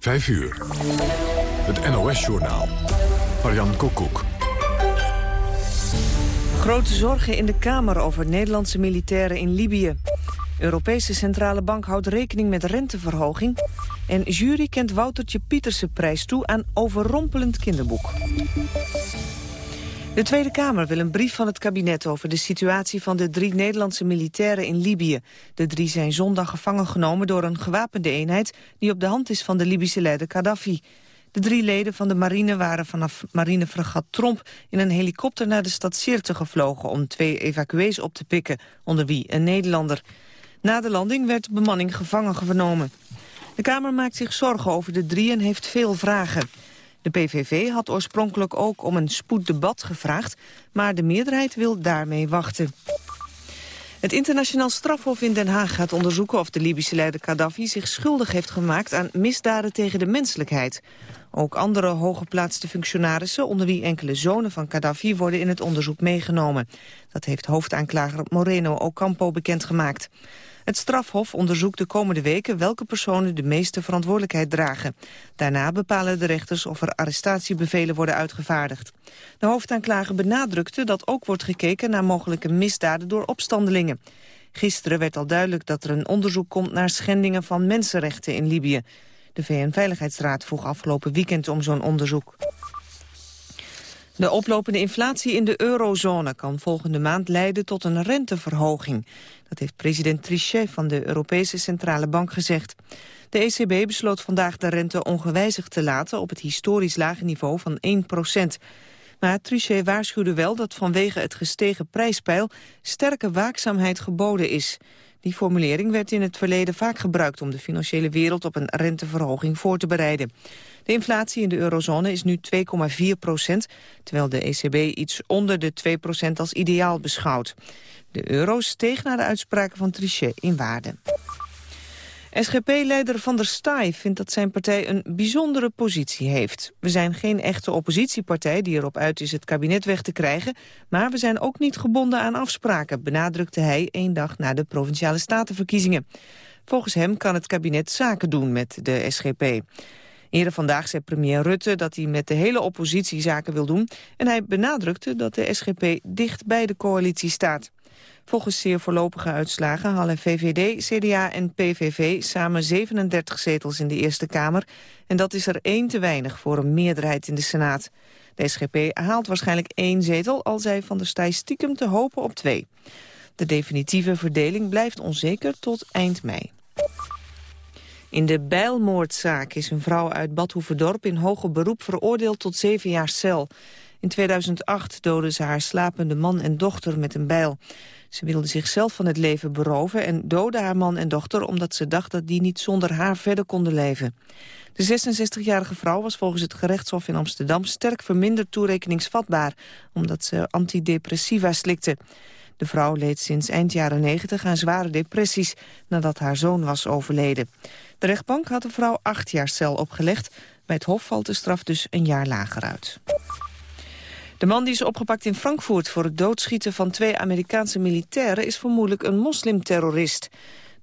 5 uur. Het NOS-journaal. Marian Koekoek. Grote zorgen in de Kamer over Nederlandse militairen in Libië. Europese Centrale Bank houdt rekening met renteverhoging. En jury kent Woutertje Pieterse prijs toe aan overrompelend kinderboek. De Tweede Kamer wil een brief van het kabinet over de situatie van de drie Nederlandse militairen in Libië. De drie zijn zondag gevangen genomen door een gewapende eenheid die op de hand is van de Libische leider Gaddafi. De drie leden van de marine waren vanaf marinefregat Tromp in een helikopter naar de stad Sirte gevlogen om twee evacuees op te pikken, onder wie een Nederlander. Na de landing werd de bemanning gevangen genomen. De Kamer maakt zich zorgen over de drie en heeft veel vragen. De PVV had oorspronkelijk ook om een spoeddebat gevraagd, maar de meerderheid wil daarmee wachten. Het internationaal strafhof in Den Haag gaat onderzoeken of de Libische leider Gaddafi zich schuldig heeft gemaakt aan misdaden tegen de menselijkheid. Ook andere hooggeplaatste functionarissen, onder wie enkele zonen van Gaddafi, worden in het onderzoek meegenomen. Dat heeft hoofdaanklager Moreno Ocampo bekendgemaakt. Het strafhof onderzoekt de komende weken welke personen de meeste verantwoordelijkheid dragen. Daarna bepalen de rechters of er arrestatiebevelen worden uitgevaardigd. De hoofdaanklager benadrukte dat ook wordt gekeken naar mogelijke misdaden door opstandelingen. Gisteren werd al duidelijk dat er een onderzoek komt naar schendingen van mensenrechten in Libië. De VN-veiligheidsraad vroeg afgelopen weekend om zo'n onderzoek. De oplopende inflatie in de eurozone kan volgende maand leiden tot een renteverhoging. Dat heeft president Trichet van de Europese Centrale Bank gezegd. De ECB besloot vandaag de rente ongewijzigd te laten op het historisch lage niveau van 1 procent. Maar Trichet waarschuwde wel dat vanwege het gestegen prijspeil sterke waakzaamheid geboden is. Die formulering werd in het verleden vaak gebruikt om de financiële wereld op een renteverhoging voor te bereiden. De inflatie in de eurozone is nu 2,4 procent, terwijl de ECB iets onder de 2 procent als ideaal beschouwt. De euro steeg na de uitspraken van Trichet in waarde. SGP-leider Van der Staaij vindt dat zijn partij een bijzondere positie heeft. We zijn geen echte oppositiepartij die erop uit is het kabinet weg te krijgen... maar we zijn ook niet gebonden aan afspraken, benadrukte hij één dag na de Provinciale Statenverkiezingen. Volgens hem kan het kabinet zaken doen met de SGP. Eerder vandaag zei premier Rutte dat hij met de hele oppositie zaken wil doen... en hij benadrukte dat de SGP dicht bij de coalitie staat. Volgens zeer voorlopige uitslagen halen VVD, CDA en PVV samen 37 zetels in de Eerste Kamer. En dat is er één te weinig voor een meerderheid in de Senaat. De SGP haalt waarschijnlijk één zetel, al zij Van der Staaij stiekem te hopen op twee. De definitieve verdeling blijft onzeker tot eind mei. In de bijlmoordzaak is een vrouw uit Badhoevedorp in hoger beroep veroordeeld tot zeven jaar cel. In 2008 doodde ze haar slapende man en dochter met een bijl. Ze wilde zichzelf van het leven beroven en doodde haar man en dochter... omdat ze dacht dat die niet zonder haar verder konden leven. De 66-jarige vrouw was volgens het gerechtshof in Amsterdam... sterk verminderd toerekeningsvatbaar, omdat ze antidepressiva slikte. De vrouw leed sinds eind jaren 90 aan zware depressies... nadat haar zoon was overleden. De rechtbank had de vrouw acht jaar cel opgelegd. Bij het hof valt de straf dus een jaar lager uit. De man die is opgepakt in Frankfurt voor het doodschieten van twee Amerikaanse militairen is vermoedelijk een moslimterrorist.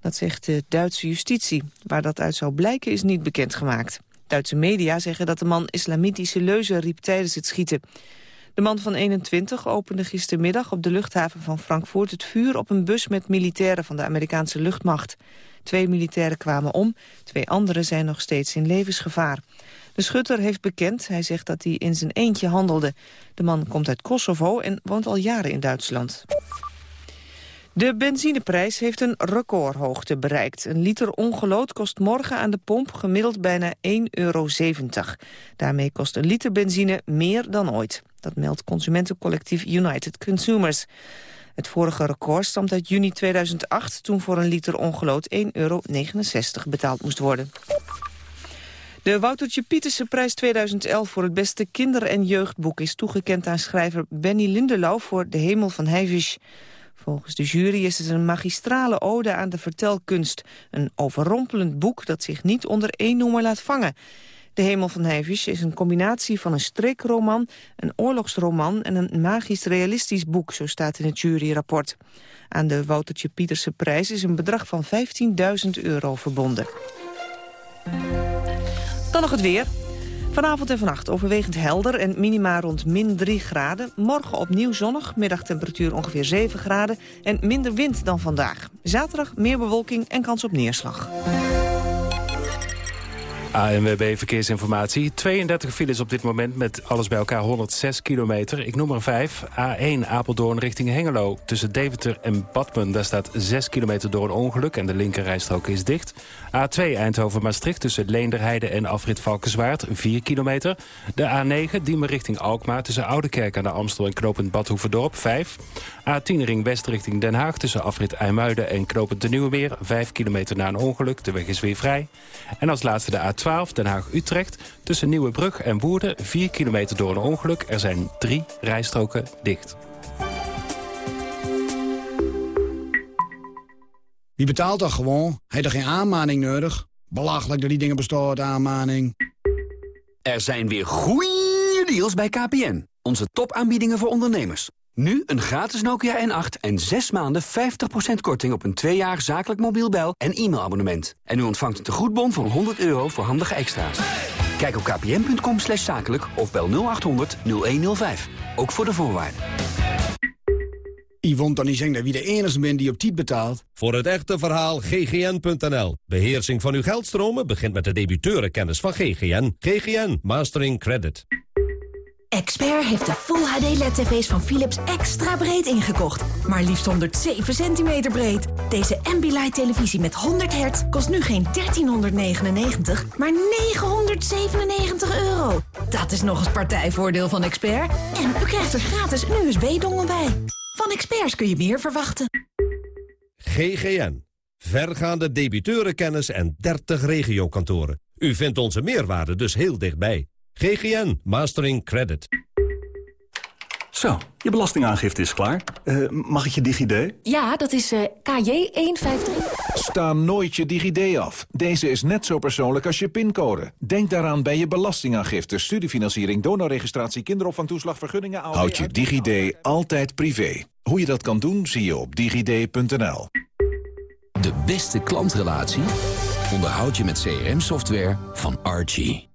Dat zegt de Duitse justitie. Waar dat uit zou blijken is niet bekendgemaakt. Duitse media zeggen dat de man islamitische leuzen riep tijdens het schieten. De man van 21 opende gistermiddag op de luchthaven van Frankfurt het vuur op een bus met militairen van de Amerikaanse luchtmacht. Twee militairen kwamen om, twee anderen zijn nog steeds in levensgevaar. De schutter heeft bekend, hij zegt dat hij in zijn eentje handelde. De man komt uit Kosovo en woont al jaren in Duitsland. De benzineprijs heeft een recordhoogte bereikt. Een liter ongelood kost morgen aan de pomp gemiddeld bijna 1,70 euro. Daarmee kost een liter benzine meer dan ooit. Dat meldt consumentencollectief United Consumers. Het vorige record stamt uit juni 2008... toen voor een liter ongelood 1,69 euro betaald moest worden. De Woutertje Pieterse prijs 2011 voor het beste kinder- en jeugdboek... is toegekend aan schrijver Benny Lindelau voor De Hemel van Heivisch. Volgens de jury is het een magistrale ode aan de vertelkunst. Een overrompelend boek dat zich niet onder één noemer laat vangen. De Hemel van Heivisch is een combinatie van een streekroman, een oorlogsroman en een magisch-realistisch boek, zo staat in het juryrapport. Aan de Woutertje Pieterse prijs is een bedrag van 15.000 euro verbonden. Dan nog het weer. Vanavond en vannacht overwegend helder en minima rond min 3 graden. Morgen opnieuw zonnig, middagtemperatuur ongeveer 7 graden... en minder wind dan vandaag. Zaterdag meer bewolking en kans op neerslag. ANWB Verkeersinformatie. 32 files op dit moment met alles bij elkaar 106 kilometer. Ik noem er 5. A1 Apeldoorn richting Hengelo. Tussen Deventer en Badmen. Daar staat 6 kilometer door een ongeluk en de linkerrijstrook is dicht. A2 Eindhoven-Maastricht tussen Leenderheide en Afrit Valkenswaard. 4 kilometer. De A9 Diemen richting Alkmaar tussen Oudekerk aan de Amstel en Knopend Badhoevedorp. 5. A10 ring west richting Den Haag tussen Afrit IJmuiden en Knopend de Nieuwemeer. 5 kilometer na een ongeluk. De weg is weer vrij. En als laatste de A2 Den Haag-Utrecht. Tussen Nieuwebrug en Woerden, 4 kilometer door een ongeluk. Er zijn drie rijstroken dicht. Wie betaalt dat gewoon? Heeft er geen aanmaning nodig? Belachelijk dat die dingen bestaan, aanmaning. Er zijn weer goeie deals bij KPN. Onze topaanbiedingen voor ondernemers. Nu een gratis Nokia N8 en 6 maanden 50% korting op een 2 jaar zakelijk mobiel bel- en e-mailabonnement. En u ontvangt een tegoedbon van 100 euro voor handige extra's. Kijk op kpn.com slash zakelijk of bel 0800 0105. Ook voor de voorwaarden. Yvonne dan niet zeggen dat wie de enige bent die op tijd betaalt. Voor het echte verhaal ggn.nl. Beheersing van uw geldstromen begint met de debiteurenkennis van GGN. GGN Mastering Credit. Expert heeft de Full HD LED-tv's van Philips extra breed ingekocht. Maar liefst 107 centimeter breed. Deze Ambilight televisie met 100 hertz kost nu geen 1399, maar 997 euro. Dat is nog eens partijvoordeel van Expert. En u krijgt er gratis een USB-dongel bij. Van experts kun je meer verwachten. GGN. Vergaande debiteurenkennis en 30 regiokantoren. U vindt onze meerwaarde dus heel dichtbij. GGN Mastering Credit. Zo, je belastingaangifte is klaar. Uh, mag ik je DigiD? Ja, dat is uh, KJ153. Sta nooit je DigiD af. Deze is net zo persoonlijk als je pincode. Denk daaraan bij je belastingaangifte, studiefinanciering, donorregistratie, kinderopvangtoeslag, vergunningen... Houd je DigiD altijd privé. Hoe je dat kan doen, zie je op digid.nl. De beste klantrelatie onderhoud je met CRM-software van Archie.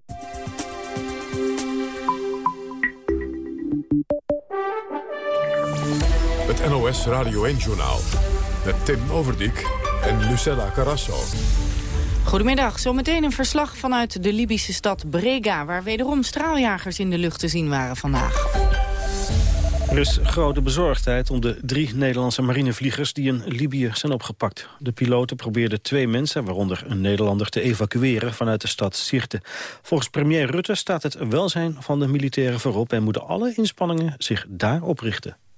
Het NOS Radio 1-journaal. Met Tim Overdijk en Lucella Carrasso. Goedemiddag, zometeen een verslag vanuit de Libische stad Brega... waar wederom straaljagers in de lucht te zien waren vandaag. Er is grote bezorgdheid om de drie Nederlandse marinevliegers die in Libië zijn opgepakt. De piloten probeerden twee mensen, waaronder een Nederlander, te evacueren vanuit de stad Sirte. Volgens premier Rutte staat het welzijn van de militairen voorop en moeten alle inspanningen zich daarop richten allereerste belang nu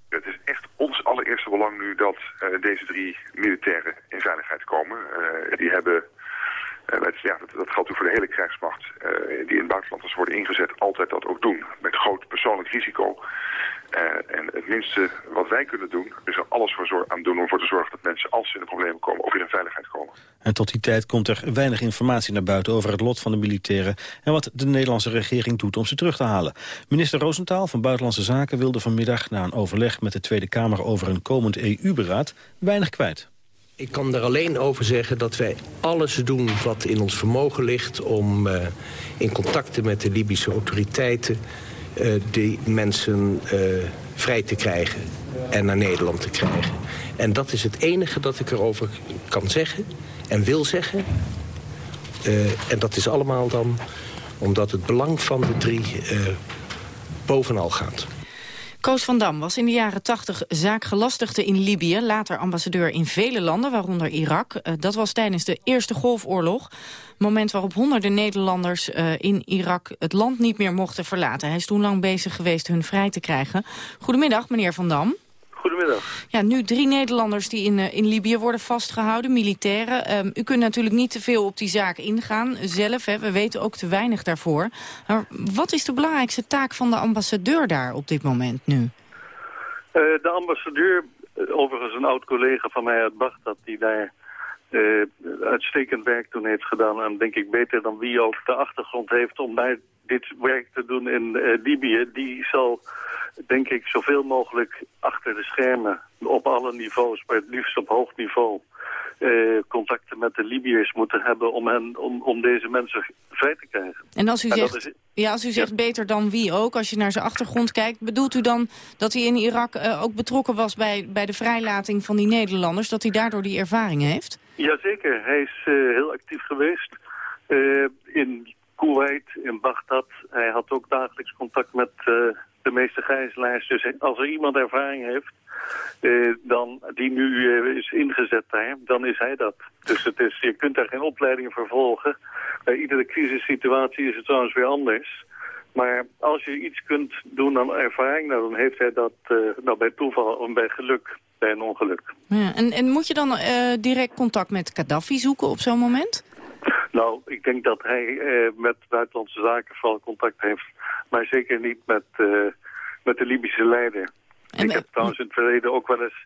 dat uh, deze drie militairen in veiligheid komen. Uh, die hebben, uh, ja, dat, geldt ook voor de hele krijgsmacht, die in het buitenland worden ingezet, altijd dat ook doen. Met groot persoonlijk risico. En het minste wat wij kunnen doen, is er alles voor aan doen om ervoor te zorgen dat mensen, als ze in de problemen komen, ook weer in veiligheid komen. En tot die tijd komt er weinig informatie naar buiten over het lot van de militairen en wat de Nederlandse regering doet om ze terug te halen. Minister Roosentaal van Buitenlandse Zaken wilde vanmiddag na een overleg met de Tweede Kamer over een komend EU-beraad weinig kwijt. Ik kan er alleen over zeggen dat wij alles doen wat in ons vermogen ligt... om uh, in contacten met de Libische autoriteiten die mensen uh, vrij te krijgen en naar Nederland te krijgen. En dat is het enige dat ik erover kan zeggen en wil zeggen. Uh, en dat is allemaal dan omdat het belang van de drie bovenal gaat. Koos van Dam was in de jaren 80 zaakgelastigde in Libië... later ambassadeur in vele landen, waaronder Irak. Uh, dat was tijdens de Eerste Golfoorlog. Moment waarop honderden Nederlanders uh, in Irak het land niet meer mochten verlaten. Hij is toen lang bezig geweest hun vrij te krijgen. Goedemiddag, meneer Van Dam. Goedemiddag. Ja, nu drie Nederlanders die in, in Libië worden vastgehouden, militairen. Ehm, u kunt natuurlijk niet te veel op die zaak ingaan zelf. Hè. We weten ook te weinig daarvoor. Maar wat is de belangrijkste taak van de ambassadeur daar op dit moment nu? de ambassadeur, overigens een oud-collega van mij uit Bagdad... die daar uh, uitstekend werk toen heeft gedaan. En denk ik beter dan wie ook de achtergrond heeft om daar dit werk te doen in uh, Libië. Die zal, denk ik, zoveel mogelijk achter de schermen op alle niveaus, maar het liefst op hoog niveau... Uh, contacten met de Libiërs moeten hebben om, hen, om, om deze mensen vrij te krijgen. En als u zegt, ja, als u zegt beter dan wie ook, als je naar zijn achtergrond kijkt... bedoelt u dan dat hij in Irak uh, ook betrokken was bij, bij de vrijlating van die Nederlanders... dat hij daardoor die ervaring heeft? Jazeker, hij is uh, heel actief geweest in Kuwait, in Baghdad. Hij had ook dagelijks contact met de meeste gijzelaars. Dus als er iemand ervaring heeft dan, die nu is ingezet daar, dan is hij dat. Dus het is, je kunt daar geen opleiding voor volgen. Bij iedere crisissituatie is het trouwens weer anders. Maar als je iets kunt doen aan ervaring, nou, dan heeft hij dat uh, nou, bij toeval en bij geluk, bij een ongeluk. Ja, en, en moet je dan direct contact met Gaddafi zoeken op zo'n moment? Nou, ik denk dat hij met buitenlandse zaken vooral contact heeft. Maar zeker niet met, met de Libische leider. En, ik heb trouwens in het verleden ook wel eens...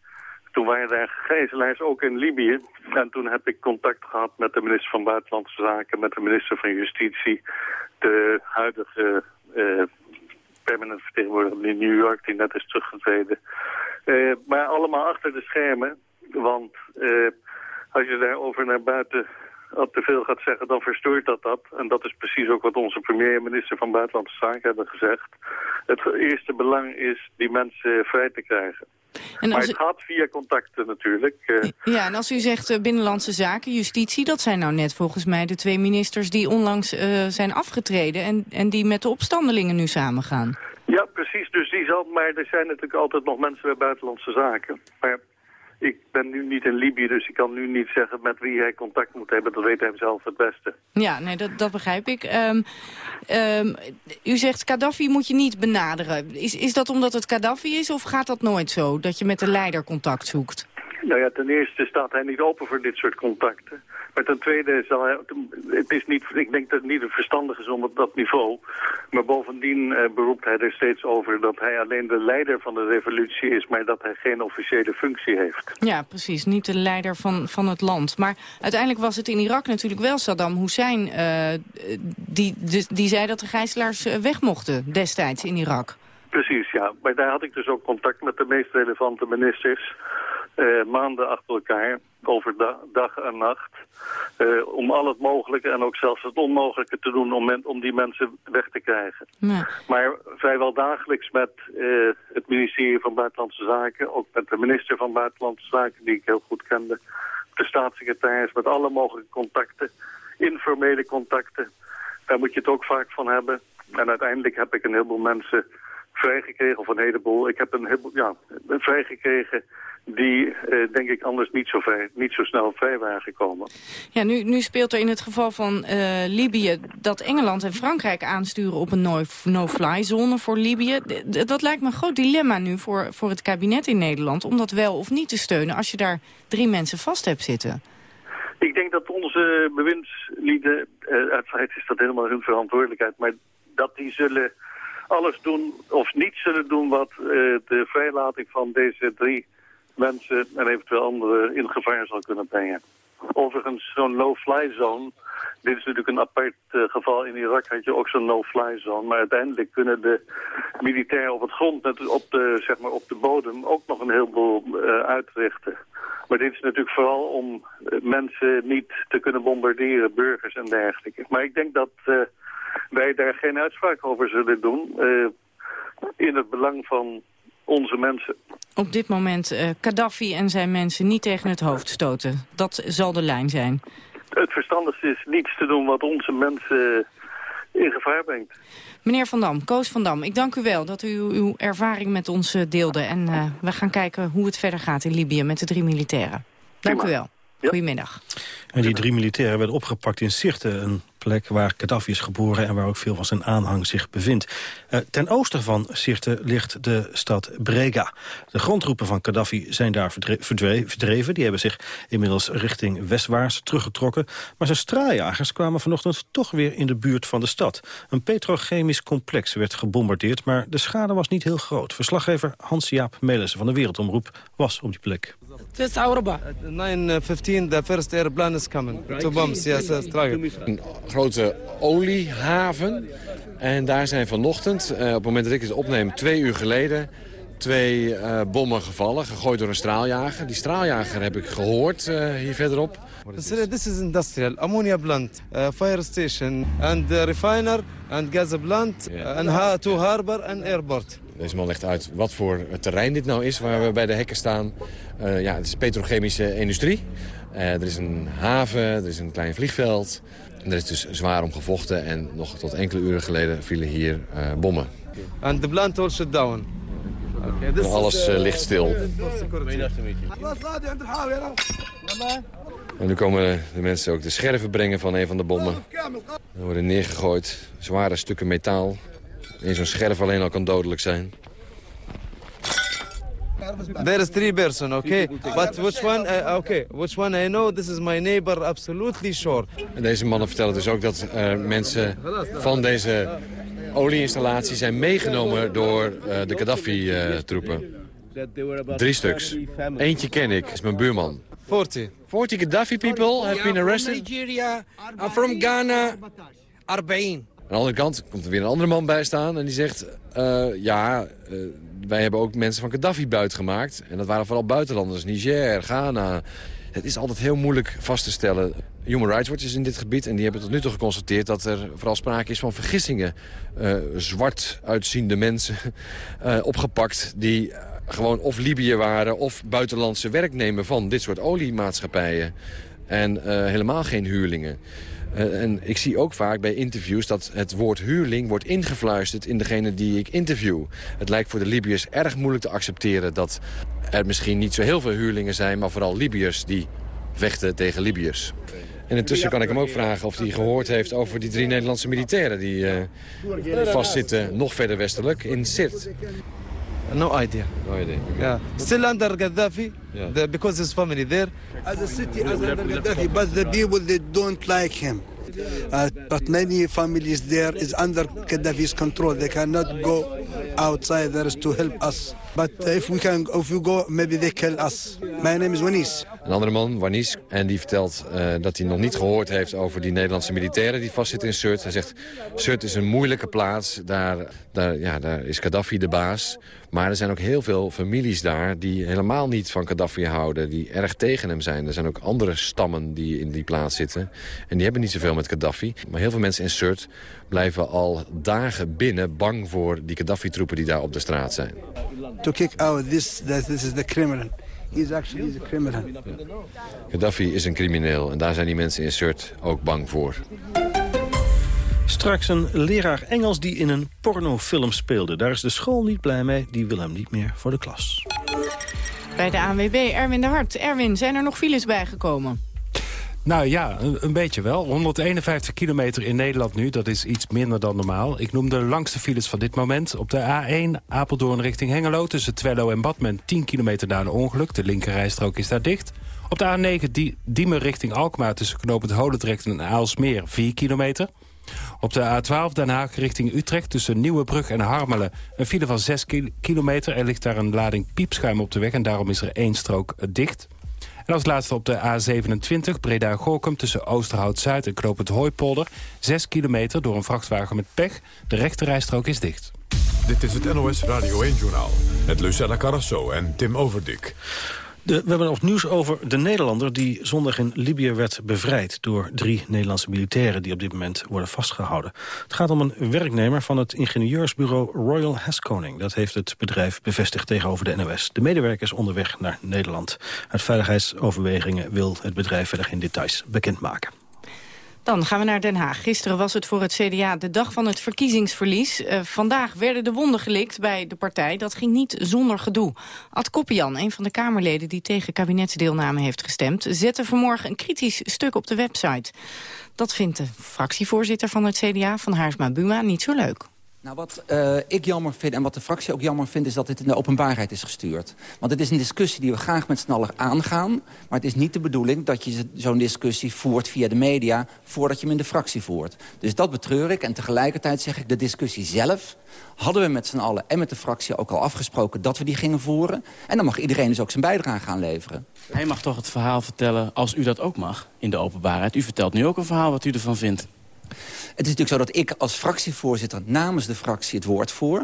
Toen waren er gijzelaars ook in Libië. En toen heb ik contact gehad met de minister van Buitenlandse Zaken... met de minister van Justitie, de huidige permanent vertegenwoordiger in New York... die net is teruggetreden. Uh, maar allemaal achter de schermen. Want uh, als je daarover naar buiten al te veel gaat zeggen, dan verstoort dat dat. En dat is precies ook wat onze premier en minister van Buitenlandse Zaken hebben gezegd. Het eerste belang is die mensen vrij te krijgen. En maar het gaat via contacten natuurlijk. Eh. Ja, en als u zegt uh, Binnenlandse Zaken, Justitie... dat zijn nou net volgens mij de twee ministers die onlangs uh, zijn afgetreden... En, en die met de opstandelingen nu samengaan. Ja, precies. Dus die zal, maar er zijn natuurlijk altijd nog mensen bij Buitenlandse Zaken. Maar ik ben nu niet in Libië, dus ik kan nu niet zeggen met wie hij contact moet hebben. Dat weet hij zelf het beste. Ja, nee, dat, dat begrijp ik. Um, um, u zegt Gaddafi moet je niet benaderen. Is, is dat omdat het Gaddafi is of gaat dat nooit zo? Dat je met de leider contact zoekt? Nou ja, ten eerste staat hij niet open voor dit soort contacten. Maar ten tweede zal hij, het is niet, ik denk dat het niet verstandig is om op dat niveau. Maar bovendien eh, beroept hij er steeds over dat hij alleen de leider van de revolutie is, maar dat hij geen officiële functie heeft. Ja, precies. Niet de leider van, van het land. Maar uiteindelijk was het in Irak natuurlijk wel Saddam Hussein uh, die, die, die zei dat de gijzelaars eh, weg mochten destijds in Irak. Precies, ja. Maar daar had ik dus ook contact met de meest relevante ministers uh, maanden achter elkaar, over dag en nacht, uh, om al het mogelijke en ook zelfs het onmogelijke te doen om, om die mensen weg te krijgen. Maar vrijwel dagelijks met uh, het ministerie van Buitenlandse Zaken, ook met de minister van Buitenlandse Zaken, die ik heel goed kende, de staatssecretaris, met alle mogelijke contacten, informele contacten. Daar moet je het ook vaak van hebben. En uiteindelijk heb ik een heleboel mensen vrijgekregen, of een heleboel. Ik heb een heleboel, ja, vrijgekregen die, eh, denk ik, anders niet zo, vrij, niet zo snel vrij waren gekomen. Ja, nu, nu speelt er in het geval van uh, Libië dat Engeland en Frankrijk aansturen op een no-fly-zone voor Libië. dat lijkt me een groot dilemma nu voor, voor het kabinet in Nederland, om dat wel of niet te steunen als je daar drie mensen vast hebt zitten. Ik denk dat onze bewindslieden, uh, uit is dat helemaal hun verantwoordelijkheid, maar dat die zullen alles doen of niet zullen doen wat de vrijlating van deze drie mensen en eventueel anderen in gevaar zal kunnen brengen. Overigens, zo'n no-fly zone, dit is natuurlijk een apart uh, geval. In Irak had je ook zo'n no-fly zone. Maar uiteindelijk kunnen de militairen op het grond, net op de, zeg maar op de bodem, ook nog een heleboel uh, uitrichten. Maar dit is natuurlijk vooral om uh, mensen niet te kunnen bombarderen, burgers en dergelijke. Maar ik denk dat wij daar geen uitspraak over zullen doen. in het belang van onze mensen. Op dit moment uh, Gaddafi en zijn mensen niet tegen het hoofd stoten. Dat zal de lijn zijn. Het verstandigste is niets te doen wat onze mensen in gevaar brengt. Meneer Van Dam, Koos Van Dam, ik dank u wel dat u uw ervaring met ons eh, deelde. En uh, we gaan kijken hoe het verder gaat in Libië met de drie militairen. Dank u wel. Goedemiddag. En die drie militairen werden opgepakt in Sirte, een plek waar Gaddafi is geboren... en waar ook veel van zijn aanhang zich bevindt. Uh, ten oosten van Sirte ligt de stad Brega. De grondroepen van Gaddafi zijn daar verdreven. Die hebben zich inmiddels richting westwaarts teruggetrokken. Maar zijn straaljagers kwamen vanochtend toch weer in de buurt van de stad. Een petrochemisch complex werd gebombardeerd... maar de schade was niet heel groot. Verslaggever Hans-Jaap Melissen van de Wereldomroep was op die plek. 9:15 the first airplane is yes, Een grote oliehaven. En daar zijn vanochtend, uh, op het moment dat ik het opneem, twee uur geleden twee uh, bommen gevallen, gegooid door een straaljager. Die straaljager heb ik gehoord uh, hier verderop. This is industrial, ammonia plant, uh, fire station, and refiner, and gas plant, and to harbor and airport. Deze man legt uit wat voor terrein dit nou is waar we bij de hekken staan. Ja, het is petrochemische industrie. Uh, er is een haven, er is een klein vliegveld. En er is dus zwaar om gevochten en nog tot enkele uren geleden vielen hier uh, bommen. And the plant also down. Okay, alles ligt stil. En nu komen de mensen ook de scherven brengen van een van de bommen. Er worden neergegooid, zware stukken metaal. In zo'n scherf alleen al kan dodelijk zijn. There is three person, okay? But which one, uh, okay, which one I know, this is my neighbor, absolutely sure. En deze mannen vertellen dus ook dat uh, mensen van deze olieinstallatie zijn meegenomen door uh, de Gaddafi-troepen. Drie stuks. Eentje ken ik, is mijn buurman. 40. 40 Gaddafi people have been arrested? From Nigeria, I'm from Ghana, Arbein. Aan de andere kant komt er weer een andere man bij staan en die zegt... Uh, ja, uh, wij hebben ook mensen van Gaddafi buitengemaakt. En dat waren vooral buitenlanders, Niger, Ghana. Het is altijd heel moeilijk vast te stellen. Human Rights Watch is in dit gebied en die hebben tot nu toe geconstateerd... dat er vooral sprake is van vergissingen. Uh, zwart uitziende mensen opgepakt die gewoon of Libië waren... of buitenlandse werknemer van dit soort oliemaatschappijen. En helemaal geen huurlingen. Uh, en ik zie ook vaak bij interviews dat het woord huurling wordt ingefluisterd in degene die ik interview. Het lijkt voor de Libiërs erg moeilijk te accepteren dat er misschien niet zo heel veel huurlingen zijn, maar vooral Libiërs die vechten tegen Libiërs. En intussen kan ik hem ook vragen of hij gehoord heeft over die drie Nederlandse militairen die uh, vastzitten, nog verder westelijk, in Sirt. No idea. No idea. Yeah. Still under Gaddafi, yeah. the, because his family there. As a city, as under Gaddafi, but the people they don't like him. Uh, but many families there is under Gaddafi's control. They cannot go outside there is to help us. But if we can, if we go, maybe they kill us. My name is Wanis. Een andere man, Wanis, en die vertelt uh, dat hij nog niet gehoord heeft over die Nederlandse militairen die vastzitten in Surt. Hij zegt, Surt is een moeilijke plaats, daar, daar, ja, daar is Gaddafi de baas. Maar er zijn ook heel veel families daar die helemaal niet van Gaddafi houden. Die erg tegen hem zijn. Er zijn ook andere stammen die in die plaats zitten. En die hebben niet zoveel met Gaddafi. Maar heel veel mensen in Surt blijven al dagen binnen bang voor die Gaddafi-troepen die daar op de straat zijn. To kick out this, that this is the criminal. He's actually a criminal. Gaddafi is een crimineel en daar zijn die mensen in Surt ook bang voor. Straks een leraar Engels die in een pornofilm speelde. Daar is de school niet blij mee, die wil hem niet meer voor de klas. Bij de ANWB, Erwin de Hart. Erwin, zijn er nog files bijgekomen? Nou ja, een, beetje wel. 151 kilometer in Nederland nu, dat is iets minder dan normaal. Ik noem de langste files van dit moment. Op de A1 Apeldoorn richting Hengelo tussen Twello en Badmen 10 kilometer na een ongeluk. De linkerrijstrook is daar dicht. Op de A9 Diemen richting Alkmaar tussen knooppunt Holendrecht en Aalsmeer 4 kilometer. Op de A12 Den Haag richting Utrecht tussen Nieuwebrug en Harmelen... een file van 6 kilometer. Er ligt daar een lading piepschuim op de weg... en daarom is er één strook dicht. En als laatste op de A27 Breda-Gorkum tussen Oosterhout-Zuid en Knoop Hooipolder. 6 kilometer door een vrachtwagen met pech. De rechterrijstrook is dicht. Dit is het NOS Radio 1-journaal met Lucella Carrasso en Tim Overdik. We hebben nog nieuws over de Nederlander die zondag in Libië werd bevrijd... door drie Nederlandse militairen die op dit moment worden vastgehouden. Het gaat om een werknemer van het ingenieursbureau Royal Haskoning. Dat heeft het bedrijf bevestigd tegenover de NOS. De medewerker is onderweg naar Nederland. Uit veiligheidsoverwegingen wil het bedrijf verder geen details bekendmaken. Dan gaan we naar Den Haag. Gisteren was het voor het CDA de dag van het verkiezingsverlies. Uh, vandaag werden de wonden gelikt bij de partij. Dat ging niet zonder gedoe. Ad Koppian, een van de Kamerleden die tegen kabinetsdeelname heeft gestemd... zette vanmorgen een kritisch stuk op de website. Dat vindt de fractievoorzitter van het CDA, van Haarsma Buma, niet zo leuk. Nou, wat uh, ik jammer vind en wat de fractie ook jammer vindt... is dat dit in de openbaarheid is gestuurd. Want het is een discussie die we graag met z'n allen aangaan... maar het is niet de bedoeling dat je zo'n discussie voert via de media... voordat je hem in de fractie voert. Dus dat betreur ik. En tegelijkertijd zeg ik, de discussie zelf... hadden we met z'n allen en met de fractie ook al afgesproken... dat we die gingen voeren. En dan mag iedereen dus ook zijn bijdrage gaan leveren. Hij mag toch het verhaal vertellen als u dat ook mag in de openbaarheid. U vertelt nu ook een verhaal wat u ervan vindt. Het is natuurlijk zo dat ik als fractievoorzitter namens de fractie het woord voer.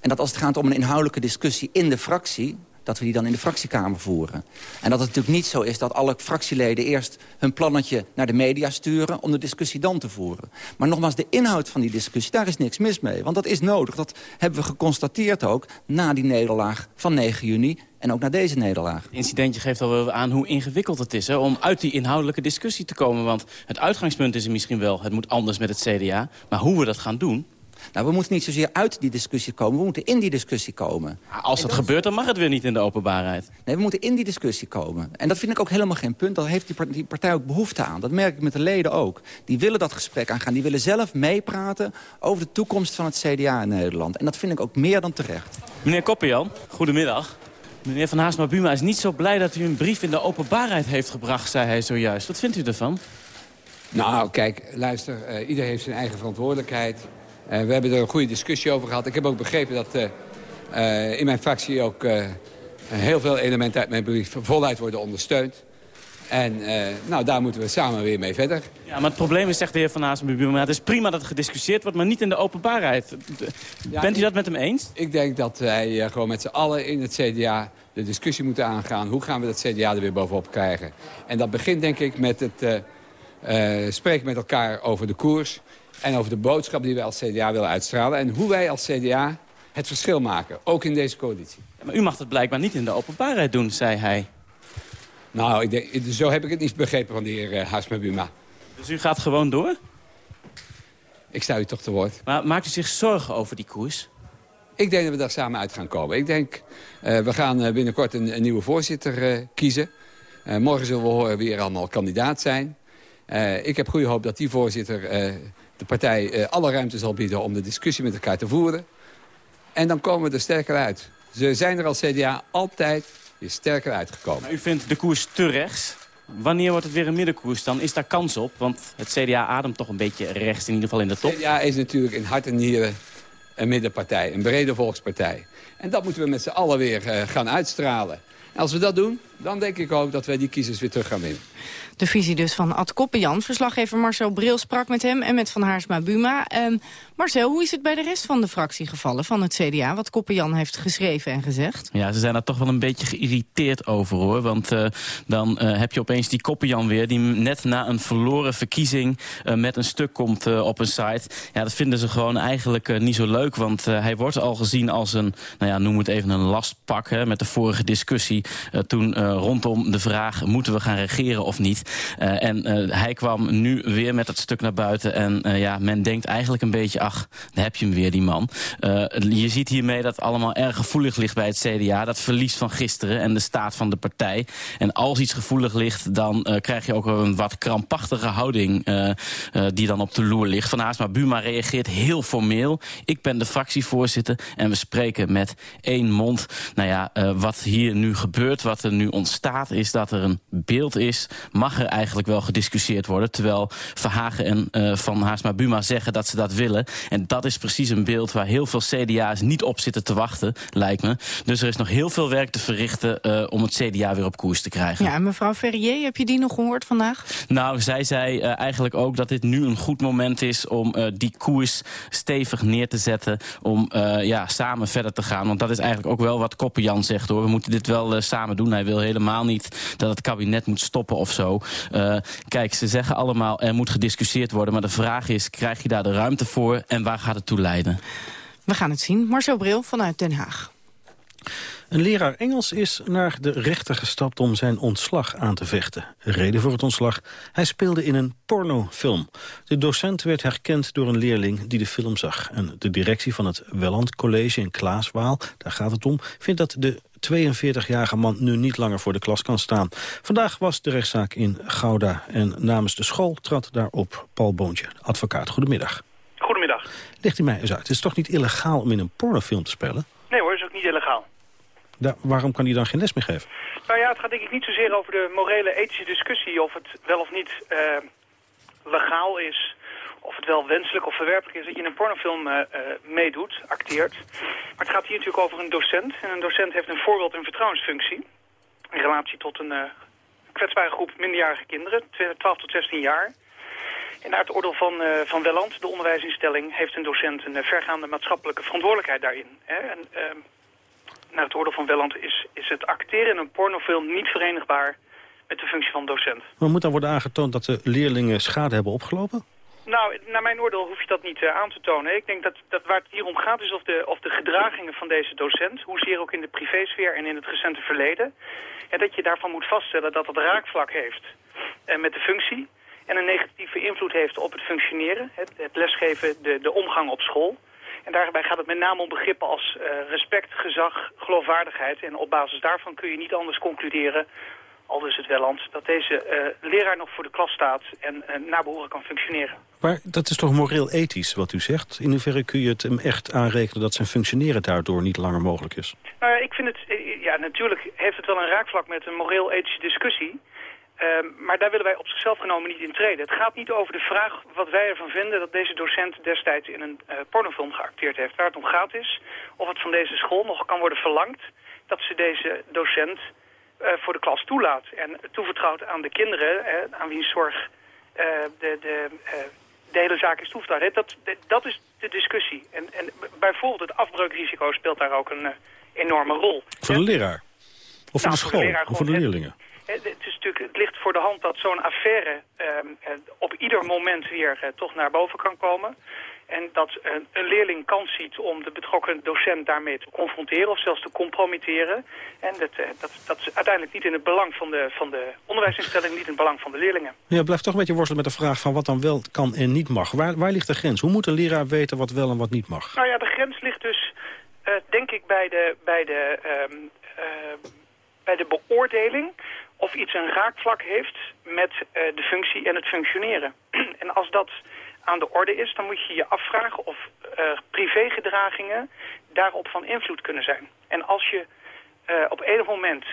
En dat als het gaat om een inhoudelijke discussie in de fractie dat we die dan in de fractiekamer voeren. En dat het natuurlijk niet zo is dat alle fractieleden eerst hun plannetje naar de media sturen... om de discussie dan te voeren. Maar nogmaals, de inhoud van die discussie, daar is niks mis mee. Want dat is nodig. Dat hebben we geconstateerd ook na die nederlaag van 9 juni en ook na deze nederlaag. Het incidentje geeft al wel aan hoe ingewikkeld het is... Hè, om uit die inhoudelijke discussie te komen. Want het uitgangspunt is er misschien wel... het moet anders met het CDA. Maar hoe we dat gaan doen... Nou, we moeten niet zozeer uit die discussie komen, we moeten in die discussie komen. als dat, gebeurt, dan mag het weer niet in de openbaarheid. Nee, we moeten in die discussie komen. En dat vind ik ook helemaal geen punt. Daar heeft die partij ook behoefte aan. Dat merk ik met de leden ook. Die willen dat gesprek aangaan. Die willen zelf meepraten over de toekomst van het CDA in Nederland. En dat vind ik ook meer dan terecht. Meneer Koppenjan, goedemiddag. Meneer Van Haasma Buma is niet zo blij dat u een brief in de openbaarheid heeft gebracht, zei hij zojuist. Wat vindt u ervan? Nou, kijk, luister, uh, ieder heeft zijn eigen verantwoordelijkheid. Uh, we hebben er een goede discussie over gehad. Ik heb ook begrepen dat uh, in mijn fractie ook heel veel elementen uit mijn brief voluit worden ondersteund. En nou, daar moeten we samen weer mee verder. Ja, maar het probleem is, zegt de heer Van Haasma het is prima dat er gediscussieerd wordt, maar niet in de openbaarheid. Bent u dat met hem eens? Ik denk dat wij gewoon met z'n allen in het CDA de discussie moeten aangaan. Hoe gaan we dat CDA er weer bovenop krijgen? En dat begint denk ik met het spreken met elkaar over de koers. En over de boodschap die wij als CDA willen uitstralen. En hoe wij als CDA het verschil maken, ook in deze coalitie. Ja, maar u mag het blijkbaar niet in de openbaarheid doen, zei hij. Nou, ik denk, zo heb ik het niet begrepen van de heer uh, Buma. Dus u gaat gewoon door? Ik sta u toch te woord. Maar maakt u zich zorgen over die koers? Ik denk dat we daar samen uit gaan komen. Ik denk, uh, we gaan uh, binnenkort een, een, nieuwe voorzitter uh, kiezen. morgen zullen we horen wie er allemaal kandidaat zijn. ik heb goede hoop dat die voorzitter de partij alle ruimte zal bieden om de discussie met elkaar te voeren. En dan komen we er sterker uit. Ze zijn er als CDA altijd weer sterker uitgekomen. Maar u vindt de koers te rechts. Wanneer wordt het weer een middenkoers dan? Is daar kans op? Want het CDA ademt toch een beetje rechts, in ieder geval in de top. Het CDA is natuurlijk in hart en nieren een middenpartij, een brede volkspartij. En dat moeten we met z'n allen weer uh, gaan uitstralen. En als we dat doen, dan denk ik ook dat wij die kiezers weer terug gaan winnen. De visie dus van Ad Koppenjan. Verslaggever Marcel Bril sprak met hem en met Van Haarsma Buma. Um, Marcel, hoe is het bij de rest van de fractie gevallen van het CDA? Wat Koppenjan heeft geschreven en gezegd? Ja, ze zijn daar toch wel een beetje geïrriteerd over, hoor. Want uh, dan uh, heb je opeens die Koppenjan weer... die net na een verloren verkiezing uh, met een stuk komt op een site. Ja, dat vinden ze gewoon eigenlijk niet zo leuk. Want hij wordt al gezien als een, nou ja, noem het even een lastpak... Hè, met de vorige discussie toen rondom de vraag... moeten we gaan regeren of niet? Uh, en uh, hij kwam nu weer met het stuk naar buiten. En ja, men denkt eigenlijk een beetje, ach, daar heb je hem weer, die man. je ziet hiermee dat het allemaal erg gevoelig ligt bij het CDA. Dat verlies van gisteren en de staat van de partij. En als iets gevoelig ligt, dan krijg je ook een wat krampachtige houding... die dan op de loer ligt. Van Haasma Buma reageert heel formeel. Ik ben de fractievoorzitter en we spreken met één mond. Nou ja, wat hier nu gebeurt, wat er nu ontstaat... is dat er een beeld is, mag er eigenlijk wel gediscussieerd worden. Terwijl Verhagen en uh, Van Haarsma Buma zeggen dat ze dat willen. En dat is precies een beeld waar heel veel CDA's niet op zitten te wachten, lijkt me. Dus er is nog heel veel werk te verrichten uh, om het CDA weer op koers te krijgen. Ja, mevrouw Ferrier, heb je die nog gehoord vandaag? Nou, zij zei uh, eigenlijk ook dat dit nu een goed moment is om die koers stevig neer te zetten. Om ja, samen verder te gaan. Want dat is eigenlijk ook wel wat Koppenjan zegt hoor. We moeten dit wel samen doen. Hij wil helemaal niet dat het kabinet moet stoppen of zo. Uh, kijk, ze zeggen allemaal er moet gediscussieerd worden. Maar de vraag is, krijg je daar de ruimte voor en waar gaat het toe leiden? We gaan het zien. Marcel Bril vanuit Den Haag. Een leraar Engels is naar de rechter gestapt om zijn ontslag aan te vechten. Reden voor het ontslag? Hij speelde in een pornofilm. De docent werd herkend door een leerling die de film zag. En de directie van het Welland College in Klaaswaal, daar gaat het om... vindt dat de 42-jarige man nu niet langer voor de klas kan staan. Vandaag was de rechtszaak in Gouda en namens de school trad daarop Paul Boontje, advocaat. Goedemiddag. Goedemiddag. Ligt u mij eens uit, het is toch niet illegaal om in een pornofilm te spelen? Nee hoor, is ook niet illegaal. Da waarom kan hij dan geen les meer geven? Nou ja, het gaat denk ik niet zozeer over de morele ethische discussie of het wel of niet uh, legaal is of het wel wenselijk of verwerpelijk is dat je in een pornofilm uh, uh, meedoet, acteert. Maar het gaat hier natuurlijk over een docent. En een docent heeft een voorbeeld- en vertrouwensfunctie in relatie tot een uh, kwetsbare groep minderjarige kinderen, 12 tot 16 jaar. En naar het oordeel van, van Welland, de onderwijsinstelling, heeft een docent een vergaande maatschappelijke verantwoordelijkheid daarin. Hè? En, ehm, naar het oordeel van Welland is, is het acteren in een pornofilm niet verenigbaar met de functie van docent. Maar moet dan worden aangetoond dat de leerlingen schade hebben opgelopen? Nou, naar mijn oordeel hoef je dat niet uh, aan te tonen. Ik denk dat, dat waar het hier om gaat is of de, of de gedragingen van deze docent... hoezeer ook in de privésfeer en in het recente verleden... en dat je daarvan moet vaststellen dat het raakvlak heeft uh, met de functie... en een negatieve invloed heeft op het functioneren, het, het lesgeven, de, de omgang op school... En daarbij gaat het met name om begrippen als uh, respect, gezag, geloofwaardigheid. En op basis daarvan kun je niet anders concluderen al dus het Welland, dat deze uh, leraar nog voor de klas staat en uh, naar behoren kan functioneren. Maar dat is toch moreel ethisch wat u zegt? In hoeverre kun je het hem echt aanrekenen dat zijn functioneren daardoor niet langer mogelijk is? Nou, ik vind het, ja, natuurlijk heeft het wel een raakvlak met een moreel-ethische discussie. Uh, maar daar willen wij op zichzelf genomen niet in treden. Het gaat niet over de vraag wat wij ervan vinden dat deze docent destijds in een uh, pornofilm geacteerd heeft. Waar het om gaat is of het van deze school nog kan worden verlangd dat ze deze docent voor de klas toelaat. En toevertrouwt aan de kinderen, aan wiens zorg uh, de, de, de, hele zaak is toevertrouwd. Dat, dat is de discussie. En, en bijvoorbeeld het afbreukrisico speelt daar ook een enorme rol. Voor de leraar? Of voor nou, de school? Voor de of voor de leerlingen? Het, het, is natuurlijk, het ligt voor de hand dat zo'n affaire op ieder moment weer toch naar boven kan komen. En dat een, een, leerling kans ziet om de betrokken docent daarmee te confronteren of zelfs te compromitteren. En dat, dat, dat is uiteindelijk niet in het belang van de, van de onderwijsinstelling, niet in het belang van de leerlingen. Ja, blijft toch een beetje worstelen met de vraag van wat dan wel kan en niet mag. Waar, waar ligt de grens? Hoe moet een leraar weten wat wel en wat niet mag? Nou ja, de grens ligt dus, uh, denk ik, bij de, bij de, um, uh, bij de beoordeling of iets een raakvlak heeft met uh, de functie en het functioneren. en als dat aan de orde is, dan moet je je afvragen of uh, privégedragingen daarop van invloed kunnen zijn. En als je uh, op enig moment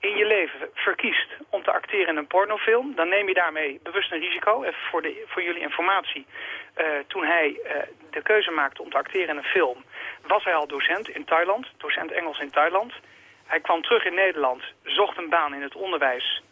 in je leven verkiest om te acteren in een pornofilm... dan neem je daarmee bewust een risico. Even voor, de, voor jullie informatie. Uh, toen hij de keuze maakte om te acteren in een film... was hij al docent in Thailand, docent Engels in Thailand. Hij kwam terug in Nederland, zocht een baan in het onderwijs...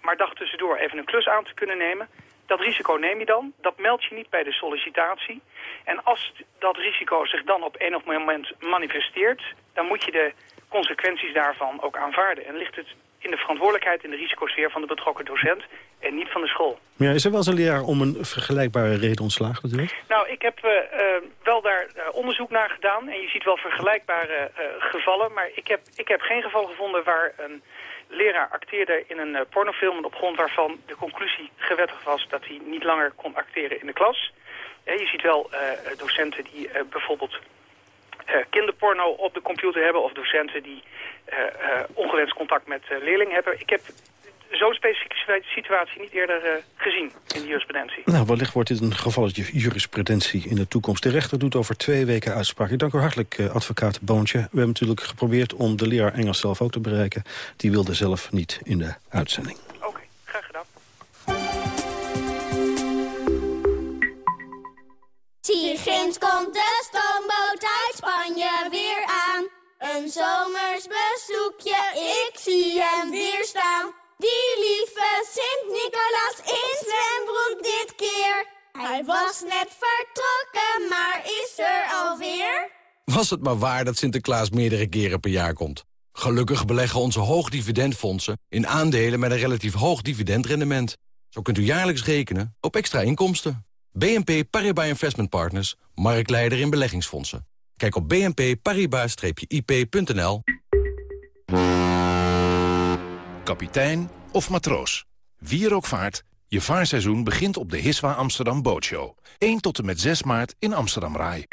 maar dacht tussendoor even een klus aan te kunnen nemen... Dat risico neem je dan, dat meld je niet bij de sollicitatie. En als dat risico zich dan op enig moment manifesteert... dan moet je de consequenties daarvan ook aanvaarden. En ligt het in de verantwoordelijkheid in de risicosfeer van de betrokken docent en niet van de school. Ja, is er wel eens een leraar om een vergelijkbare reden ontslagen natuurlijk? Nou, ik heb uh, uh, wel daar uh, onderzoek naar gedaan en je ziet wel vergelijkbare gevallen. Maar ik heb, ik heb geen geval gevonden waar een leraar acteerde in een pornofilm... op grond waarvan de conclusie gewettigd was dat hij niet langer kon acteren in de klas. je ziet wel docenten die bijvoorbeeld kinderporno op de computer hebben... of docenten die ongewenst contact met leerlingen hebben. Ik heb zo'n specifieke situatie niet eerder gezien in de jurisprudentie. Nou, wellicht wordt dit een gevalletje jurisprudentie in de toekomst. De rechter doet over twee weken uitspraak. Ik dank u hartelijk, advocaat Boontje. We hebben natuurlijk geprobeerd om de leraar Engels zelf ook te bereiken. Die wilde zelf niet in de uitzending. Oké, okay, graag gedaan. Tigins komt de stoomboot uit Spanje weer aan. Een zomers bezoekje, ik zie hem weer staan. Die lieve Sint-Nicolaas in zwembroek dit keer. Hij was net vertrokken, maar is er alweer. Was het maar waar dat Sinterklaas meerdere keren per jaar komt. Gelukkig beleggen onze hoogdividendfondsen in aandelen met een relatief hoog dividendrendement. Zo kunt u jaarlijks rekenen op extra inkomsten. BNP Paribas Investment Partners, marktleider in beleggingsfondsen. Kijk op bnpparibas-ip.nl. Kapitein of matroos. Wie er ook vaart, je vaarseizoen begint op de Hiswa Amsterdam Bootshow. 1 tot en met 6 maart in Amsterdam Rai.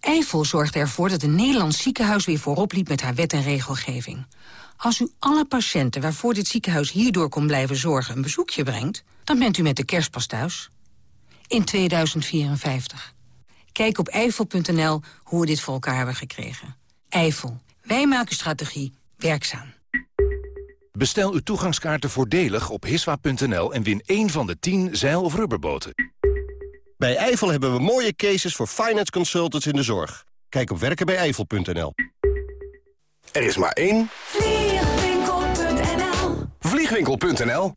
Eifel zorgde ervoor dat een Nederlands ziekenhuis weer voorop liep met haar wet en regelgeving. Als u alle patiënten waarvoor dit ziekenhuis hierdoor kon blijven zorgen een bezoekje brengt, dan bent u met de kerstpas thuis. In 2054. Kijk op eifel.nl hoe we dit voor elkaar hebben gekregen. Eifel. Wij maken strategie werkzaam. Bestel uw toegangskaarten voordelig op hiswa.nl en win één van de 10 zeil- of rubberboten. Bij Eifel hebben we mooie cases voor finance consultants in de zorg. Kijk op werkenbijeifel.nl. Er is maar één. Vliegwinkel.nl Vliegwinkel.nl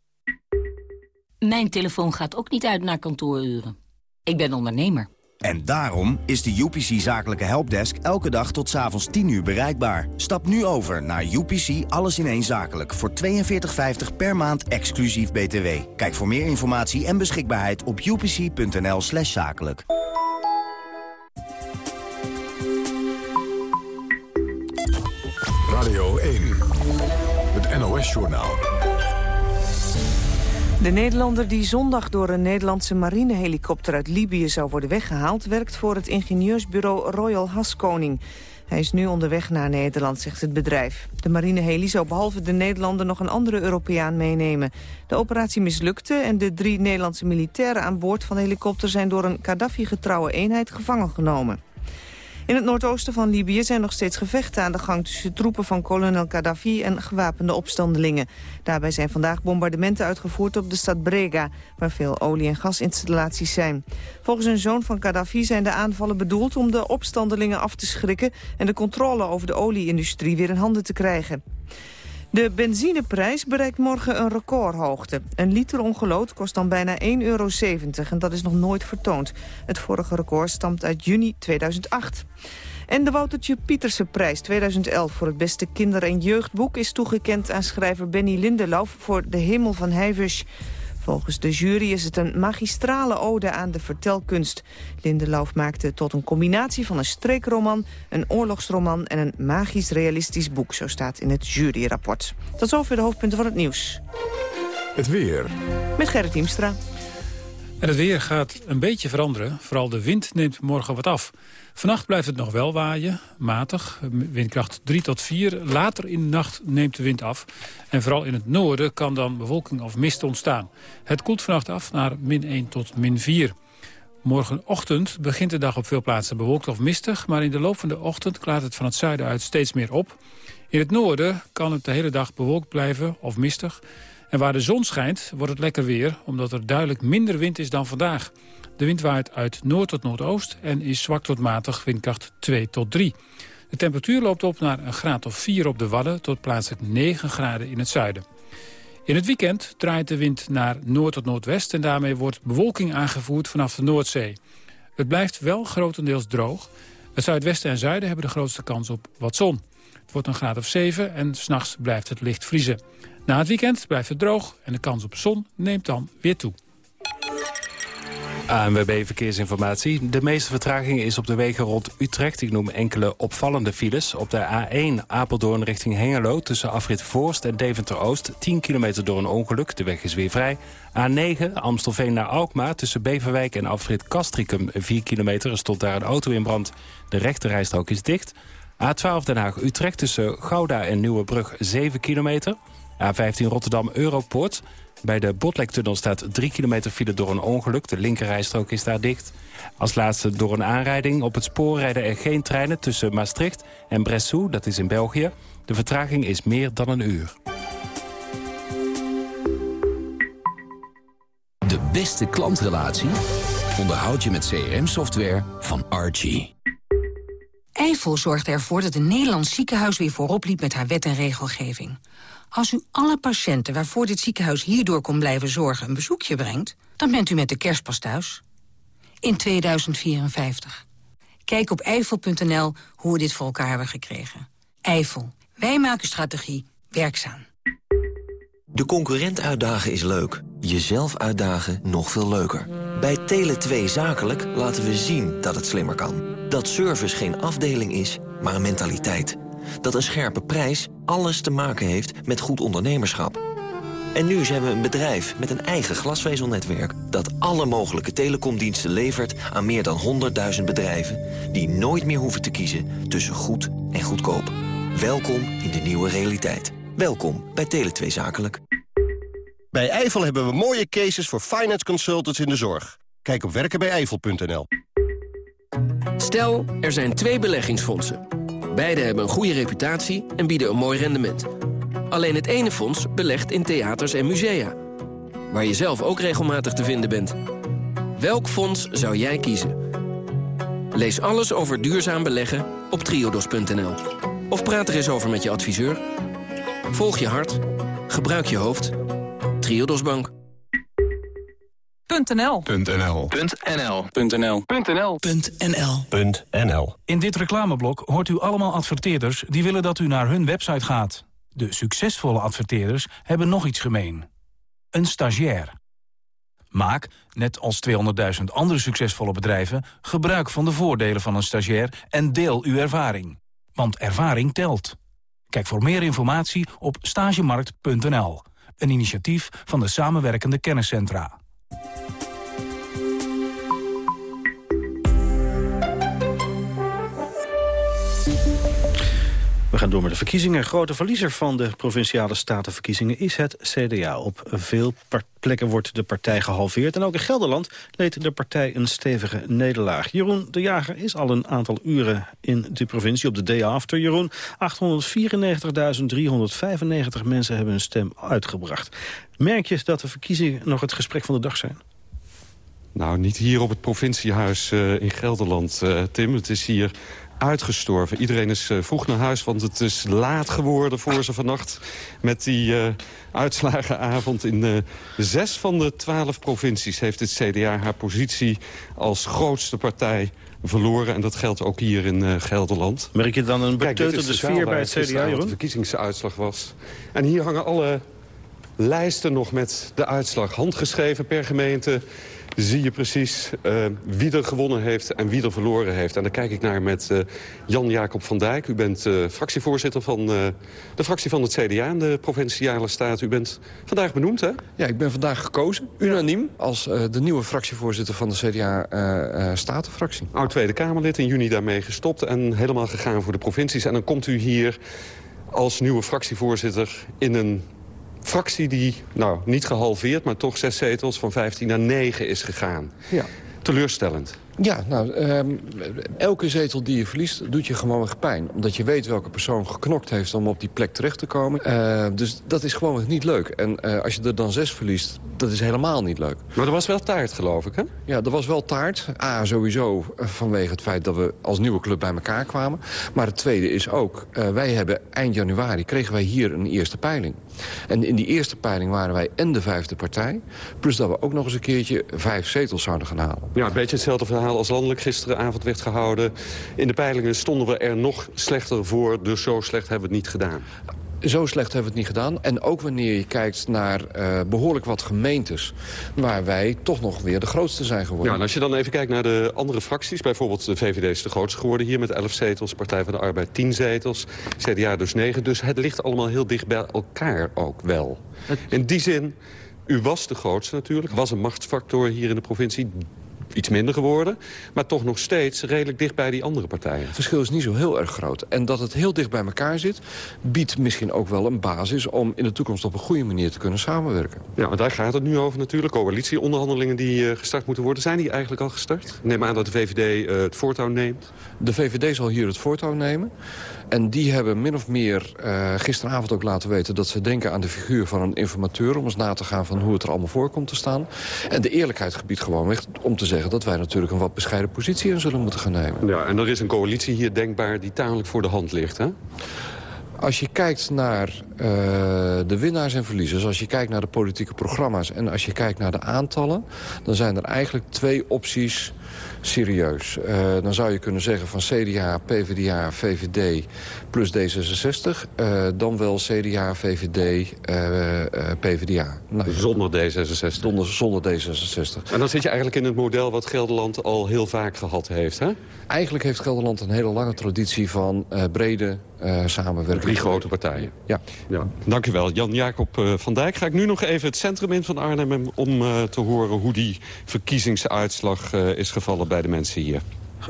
Mijn telefoon gaat ook niet uit naar kantooruren. Ik ben ondernemer. En daarom is de UPC Zakelijke Helpdesk elke dag tot s'avonds 10 uur bereikbaar. Stap nu over naar UPC Alles in één Zakelijk voor 42,50 per maand exclusief BTW. Kijk voor meer informatie en beschikbaarheid op upc.nl slash zakelijk. Radio 1, het NOS-journaal. De Nederlander die zondag door een Nederlandse marinehelikopter uit Libië zou worden weggehaald... werkt voor het ingenieursbureau Royal Haskoning. Hij is nu onderweg naar Nederland, zegt het bedrijf. De marineheli zou behalve de Nederlander nog een andere Europeaan meenemen. De operatie mislukte en de drie Nederlandse militairen aan boord van de helikopter... zijn door een Gaddafi-getrouwe eenheid gevangen genomen. In het noordoosten van Libië zijn nog steeds gevechten aan de gang... tussen troepen van kolonel Gaddafi en gewapende opstandelingen. Daarbij zijn vandaag bombardementen uitgevoerd op de stad Brega... waar veel olie- en gasinstallaties zijn. Volgens een zoon van Gaddafi zijn de aanvallen bedoeld... om de opstandelingen af te schrikken... en de controle over de olieindustrie weer in handen te krijgen. De benzineprijs bereikt morgen een recordhoogte. Een liter ongelood kost dan bijna 1,70 euro en dat is nog nooit vertoond. Het vorige record stamt uit juni 2008. En de Woutertje Pieterse-prijs 2011 voor het beste kinder- en jeugdboek... is toegekend aan schrijver Benny Lindelauf voor De Hemel van Heivisch. Volgens de jury is het een magistrale ode aan de vertelkunst. Lindelauf maakte tot een combinatie van een streekroman, een oorlogsroman en een magisch-realistisch boek, zo staat in het juryrapport. Tot zover de hoofdpunten van het nieuws. Het weer. Met Gerrit Hiemstra. Het weer gaat een beetje veranderen. Vooral de wind neemt morgen wat af. Vannacht blijft het nog wel waaien, matig, windkracht 3 tot 4. Later in de nacht neemt de wind af. En vooral in het noorden kan dan bewolking of mist ontstaan. Het koelt vannacht af naar min 1 tot min 4. Morgenochtend begint de dag op veel plaatsen bewolkt of mistig... maar in de loop van de ochtend klaart het van het zuiden uit steeds meer op. In het noorden kan het de hele dag bewolkt blijven of mistig... En waar de zon schijnt, wordt het lekker weer... omdat er duidelijk minder wind is dan vandaag. De wind waait uit noord tot noordoost en is zwak tot matig windkracht 2 tot 3. De temperatuur loopt op naar een graad of 4 op de Wadden... tot plaatselijk 9 graden in het zuiden. In het weekend draait de wind naar noord tot noordwest... en daarmee wordt bewolking aangevoerd vanaf de Noordzee. Het blijft wel grotendeels droog. Het zuidwesten en zuiden hebben de grootste kans op wat zon. Het wordt een graad of 7 en s'nachts blijft het licht vriezen. Na het weekend blijft het droog en de kans op zon neemt dan weer toe. ANWB Verkeersinformatie. De meeste vertraging is op de wegen rond Utrecht. Ik noem enkele opvallende files. Op de A1 Apeldoorn richting Hengelo... tussen afrit Voorst en Deventer-Oost. 10 kilometer door een ongeluk. De weg is weer vrij. A9 Amstelveen naar Alkmaar. Tussen Beverwijk en afrit Castricum 4 kilometer. Er stond daar een auto in brand. De rechterrijstrook is dicht. A12 Den Haag-Utrecht tussen Gouda en Nieuwebrug 7 kilometer. A15 Rotterdam-Europoort. Bij de Botlektunnel staat 3 kilometer file door een ongeluk. De linkerrijstrook is daar dicht. Als laatste door een aanrijding. Op het spoor rijden er geen treinen tussen Maastricht en Bressou. Dat is in België. De vertraging is meer dan een uur. De beste klantrelatie onderhoud je met CRM-software van Archie. Eifel zorgde ervoor dat een Nederlands ziekenhuis weer voorop liep met haar wet en regelgeving. Als u alle patiënten waarvoor dit ziekenhuis hierdoor kon blijven zorgen een bezoekje brengt, dan bent u met de kerstpas thuis. In 2054. Kijk op eifel.nl hoe we dit voor elkaar hebben gekregen. Eifel. Wij maken strategie werkzaam. De concurrent uitdagen is leuk. Jezelf uitdagen nog veel leuker. Bij Tele2 Zakelijk laten we zien dat het slimmer kan. Dat service geen afdeling is, maar een mentaliteit. dat een scherpe prijs alles te maken heeft met goed ondernemerschap. En nu zijn we een bedrijf met een eigen glasvezelnetwerk... dat alle mogelijke telecomdiensten levert aan meer dan 100.000 bedrijven... die nooit meer hoeven te kiezen tussen goed en goedkoop. Welkom in de nieuwe realiteit. Welkom bij Tele2 Zakelijk. Bij Eifel hebben we mooie cases voor finance consultants in de zorg. Kijk op werkenbijeiffel.nl. Stel, er zijn twee beleggingsfondsen. Beide hebben een goede reputatie en bieden een mooi rendement. Alleen het ene fonds belegt in theaters en musea. Waar je zelf ook regelmatig te vinden bent. Welk fonds zou jij kiezen? Lees alles over duurzaam beleggen op triodos.nl. Of praat er eens over met je adviseur. Volg je hart. Gebruik je hoofd. Triodos Bank. .nl. .nl. .nl. .nl. .nl. .nl. In dit reclameblok hoort u allemaal adverteerders die willen dat u naar hun website gaat. De succesvolle adverteerders hebben nog iets gemeen. Een stagiair. Maak, net als 200.000 andere succesvolle bedrijven... gebruik van de voordelen van een stagiair en deel uw ervaring. Want ervaring telt. Kijk voor meer informatie op stagemarkt.nl. Een initiatief van de samenwerkende kenniscentra. Gaan door met de verkiezingen. Grote verliezer van de Provinciale Statenverkiezingen is het CDA. Op veel plekken wordt de partij gehalveerd. En ook in Gelderland leed de partij een stevige nederlaag. Jeroen de Jager is al een aantal uren in de provincie op de day after. Jeroen, 894.395 mensen hebben hun stem uitgebracht. Merk je dat de verkiezingen nog het gesprek van de dag zijn? Nou, niet hier op het provinciehuis uh, in Gelderland, uh, Tim. Het is hier uitgestorven. Iedereen is uh, vroeg naar huis, want het is laat geworden voor ze vannacht... met die uh, uitslagenavond. In uh, zes van de twaalf provincies heeft het CDA haar positie als grootste partij verloren. En dat geldt ook hier in Gelderland. Merk je dan een beteuterde sfeer bij het CDA, Jeroen? de verkiezingsuitslag was. En hier hangen alle lijsten nog met de uitslag. Handgeschreven per gemeente zie je precies uh, wie er gewonnen heeft en wie er verloren heeft. En daar kijk ik naar met uh, Jan-Jacob van Dijk. U bent uh, fractievoorzitter van de fractie van het CDA in de Provinciale Staat. U bent vandaag benoemd, hè? Ja, ik ben vandaag gekozen, unaniem, als de nieuwe fractievoorzitter van de CDA-statenfractie. Oud Tweede Kamerlid, in juni daarmee gestopt en helemaal gegaan voor de provincies. En dan komt u hier als nieuwe fractievoorzitter in een fractie die, nou, niet gehalveerd... maar toch zes zetels van 15 naar 9 is gegaan. Ja. Teleurstellend. Ja, nou, um, elke zetel die je verliest doet je gewoon pijn. Omdat je weet welke persoon geknokt heeft om op die plek terecht te komen. Uh, dus dat is gewoon niet leuk. En uh, als je er dan zes verliest, dat is helemaal niet leuk. Maar er was wel taart, geloof ik, hè? Ja, er was wel taart. A, sowieso vanwege het feit dat we als nieuwe club bij elkaar kwamen. Maar het tweede is ook, uh, wij hebben eind januari kregen wij hier een eerste peiling. En in die eerste peiling waren wij en de vijfde partij. Plus dat we ook nog eens een keertje vijf zetels zouden gaan halen. Ja, een beetje hetzelfde verhaal als landelijk gisteravond werd gehouden. In de peilingen stonden we er nog slechter voor, dus zo slecht hebben we het niet gedaan. Zo slecht hebben we het niet gedaan. En ook wanneer je kijkt naar uh, behoorlijk wat gemeentes... waar wij toch nog weer de grootste zijn geworden. Ja, en als je dan even kijkt naar de andere fracties... bijvoorbeeld de VVD is de grootste geworden hier met 11 zetels... Partij van de Arbeid 10 zetels, CDA dus 9. Dus het ligt allemaal heel dicht bij elkaar ook wel. In die zin, u was de grootste natuurlijk. Was een machtsfactor hier in de provincie iets minder geworden. Maar toch nog steeds redelijk dicht bij die andere partijen. Het verschil is niet zo heel erg groot. En dat het heel dicht bij elkaar zit... biedt misschien ook wel een basis om in de toekomst op een goede manier te kunnen samenwerken. Ja, maar daar gaat het nu over natuurlijk. Coalitieonderhandelingen die uh, gestart moeten worden. Zijn die eigenlijk al gestart? Neem aan dat de VVD uh, het voortouw neemt. De VVD zal hier het voortouw nemen. En die hebben min of meer uh, gisteravond ook laten weten... dat ze denken aan de figuur van een informateur... om eens na te gaan van hoe het er allemaal voor komt te staan. En de eerlijkheid gebied gewoon weg om te zeggen... dat wij natuurlijk een wat bescheiden positie in zullen moeten gaan nemen. Ja, en er is een coalitie hier denkbaar die tamelijk voor de hand ligt, hè? Als je kijkt naar uh, de winnaars en verliezers... als je kijkt naar de politieke programma's... en als je kijkt naar de aantallen... dan zijn er eigenlijk twee opties serieus. Uh, dan zou je kunnen zeggen van CDA, PvdA, VVD plus D66. Uh, dan wel CDA, VVD, PvdA. Nou, zonder D66? Zonder, zonder D66. En dan zit je eigenlijk in het model wat Gelderland al heel vaak gehad heeft, hè? Eigenlijk heeft Gelderland een hele lange traditie van brede samenwerking. Drie grote partijen. Ja. ja. Dank u wel. Jan-Jacob van Dijk. Ga ik nu nog even het centrum in van Arnhem... om te horen hoe die verkiezingsuitslag is gevallen bij de mensen hier.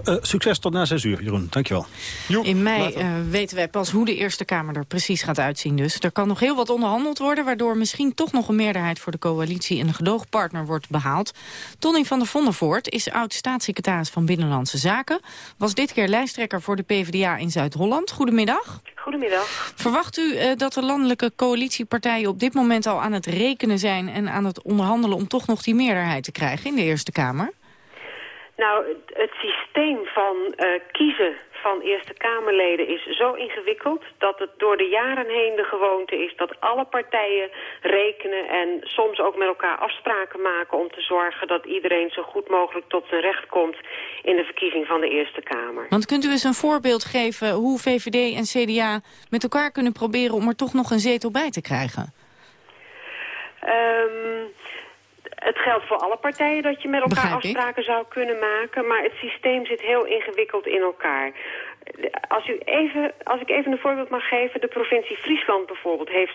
Uh, succes tot na 6 uur, Jeroen. Dankjewel. Jo, In mei uh, weten wij pas hoe de Eerste Kamer er precies gaat uitzien. Dus er kan nog heel wat onderhandeld worden... waardoor misschien toch nog een meerderheid voor de coalitie... en een gedoogpartner wordt behaald. Tonny van der Vondervoort is oud-staatssecretaris van Binnenlandse Zaken. Was dit keer lijsttrekker voor de PvdA in Zuid-Holland. Goedemiddag. Goedemiddag. Verwacht u uh, dat de landelijke coalitiepartijen op dit moment al aan het rekenen zijn... en aan het onderhandelen om toch nog die meerderheid te krijgen in de Eerste Kamer? Nou, het systeem van uh, kiezen van Eerste Kamerleden is zo ingewikkeld... dat het door de jaren heen de gewoonte is dat alle partijen rekenen... en soms ook met elkaar afspraken maken om te zorgen... dat iedereen zo goed mogelijk tot zijn recht komt in de verkiezing van de Eerste Kamer. Want kunt u eens een voorbeeld geven hoe VVD en CDA met elkaar kunnen proberen... om er toch nog een zetel bij te krijgen? Um, het geldt voor alle partijen dat je met elkaar afspraken zou kunnen maken. Maar het systeem zit heel ingewikkeld in elkaar. Als, u even, als ik even een voorbeeld mag geven. De provincie Friesland bijvoorbeeld heeft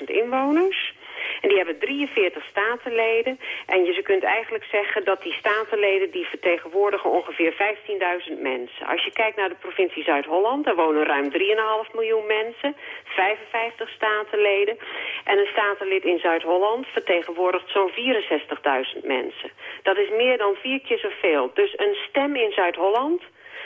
650.000 inwoners. En die hebben 43 statenleden. En je kunt eigenlijk zeggen dat die statenleden... die vertegenwoordigen ongeveer 15.000 mensen. Als je kijkt naar de provincie Zuid-Holland... daar wonen ruim 3,5 miljoen mensen. 55 statenleden. En een statenlid in Zuid-Holland vertegenwoordigt zo'n 64.000 mensen. Dat is meer dan vier keer zoveel. Dus een stem in Zuid-Holland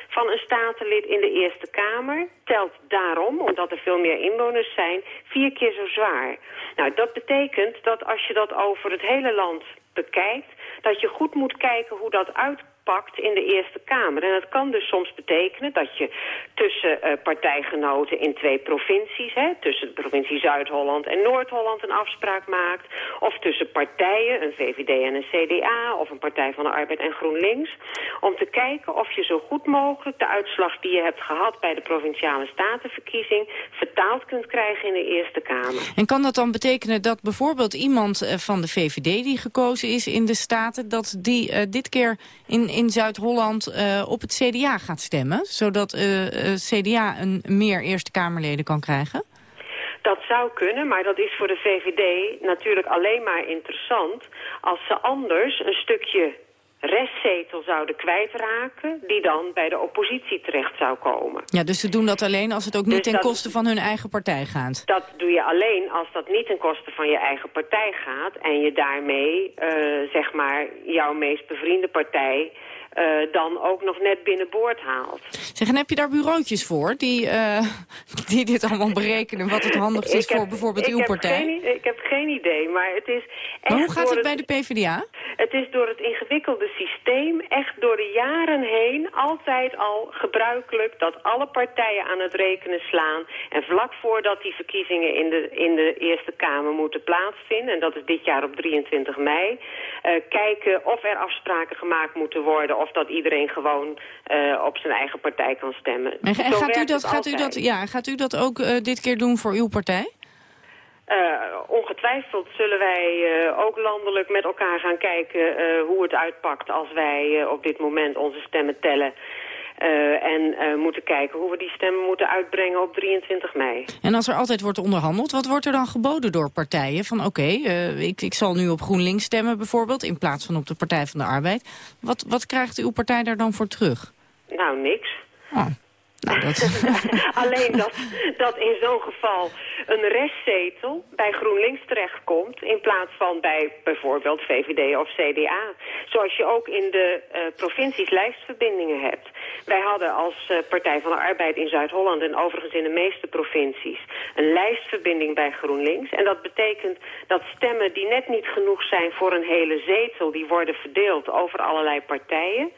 van een statenlid in de Eerste Kamer telt daarom, omdat er veel meer inwoners zijn, vier keer zo zwaar. Nou, dat betekent dat als je dat over het hele land bekijkt, dat je goed moet kijken hoe dat uitkomt pakt in de Eerste Kamer. En dat kan dus soms betekenen dat je tussen uh, partijgenoten in twee provincies... Hè, tussen de provincie Zuid-Holland en Noord-Holland een afspraak maakt... of tussen partijen, een VVD en een CDA... of een Partij van de Arbeid en GroenLinks... om te kijken of je zo goed mogelijk de uitslag die je hebt gehad... bij de Provinciale Statenverkiezing vertaald kunt krijgen in de Eerste Kamer. En kan dat dan betekenen dat bijvoorbeeld iemand eh, van de VVD die gekozen is in de Staten... dat die uh, dit keer in in Zuid-Holland uh, op het CDA gaat stemmen? Zodat uh, uh, CDA een meer Eerste Kamerleden kan krijgen? Dat zou kunnen, maar dat is voor de VVD natuurlijk alleen maar interessant... als ze anders een stukje restzetel zouden kwijtraken... die dan bij de oppositie terecht zou komen. Ja, dus ze doen dat alleen als het ook niet dus ten koste van hun eigen partij gaat? Dat doe je alleen als dat niet ten koste van je eigen partij gaat... en je daarmee, uh, zeg maar, jouw meest bevriende partij uh, dan ook nog net binnenboord haalt. Zeg, en heb je daar bureautjes voor die, uh, die dit allemaal berekenen... wat het handigst is voor bijvoorbeeld uw partij? Geen, ik heb geen idee, maar het is... Echt maar hoe gaat het bij de PvdA? Het is door het ingewikkelde systeem, echt door de jaren heen... altijd al gebruikelijk dat alle partijen aan het rekenen slaan... en vlak voordat die verkiezingen in de, in de Eerste Kamer moeten plaatsvinden... en dat is dit jaar op 23 mei... Uh, kijken of er afspraken gemaakt moeten worden of dat iedereen gewoon uh, op zijn eigen partij kan stemmen. En, en gaat, u dat, gaat, u dat, ja, gaat u dat ook uh, dit keer doen voor uw partij? Uh, ongetwijfeld zullen wij uh, ook landelijk met elkaar gaan kijken uh, hoe het uitpakt als wij op dit moment onze stemmen tellen. Uh, en uh, moeten kijken hoe we die stemmen moeten uitbrengen op 23 mei. En als er altijd wordt onderhandeld, wat wordt er dan geboden door partijen? Van oké, okay, uh, ik, ik zal nu op GroenLinks stemmen bijvoorbeeld... in plaats van op de Partij van de Arbeid. Wat, wat krijgt uw partij daar dan voor terug? Nou, niks. Oh. Nou, dat... Alleen dat, dat in zo'n geval een restzetel bij GroenLinks terechtkomt... in plaats van bij bijvoorbeeld VVD of CDA. Zoals je ook in de uh, provincies lijstverbindingen hebt. Wij hadden als uh, Partij van de Arbeid in Zuid-Holland... en overigens in de meeste provincies een lijstverbinding bij GroenLinks. En dat betekent dat stemmen die net niet genoeg zijn voor een hele zetel... die worden verdeeld over allerlei partijen.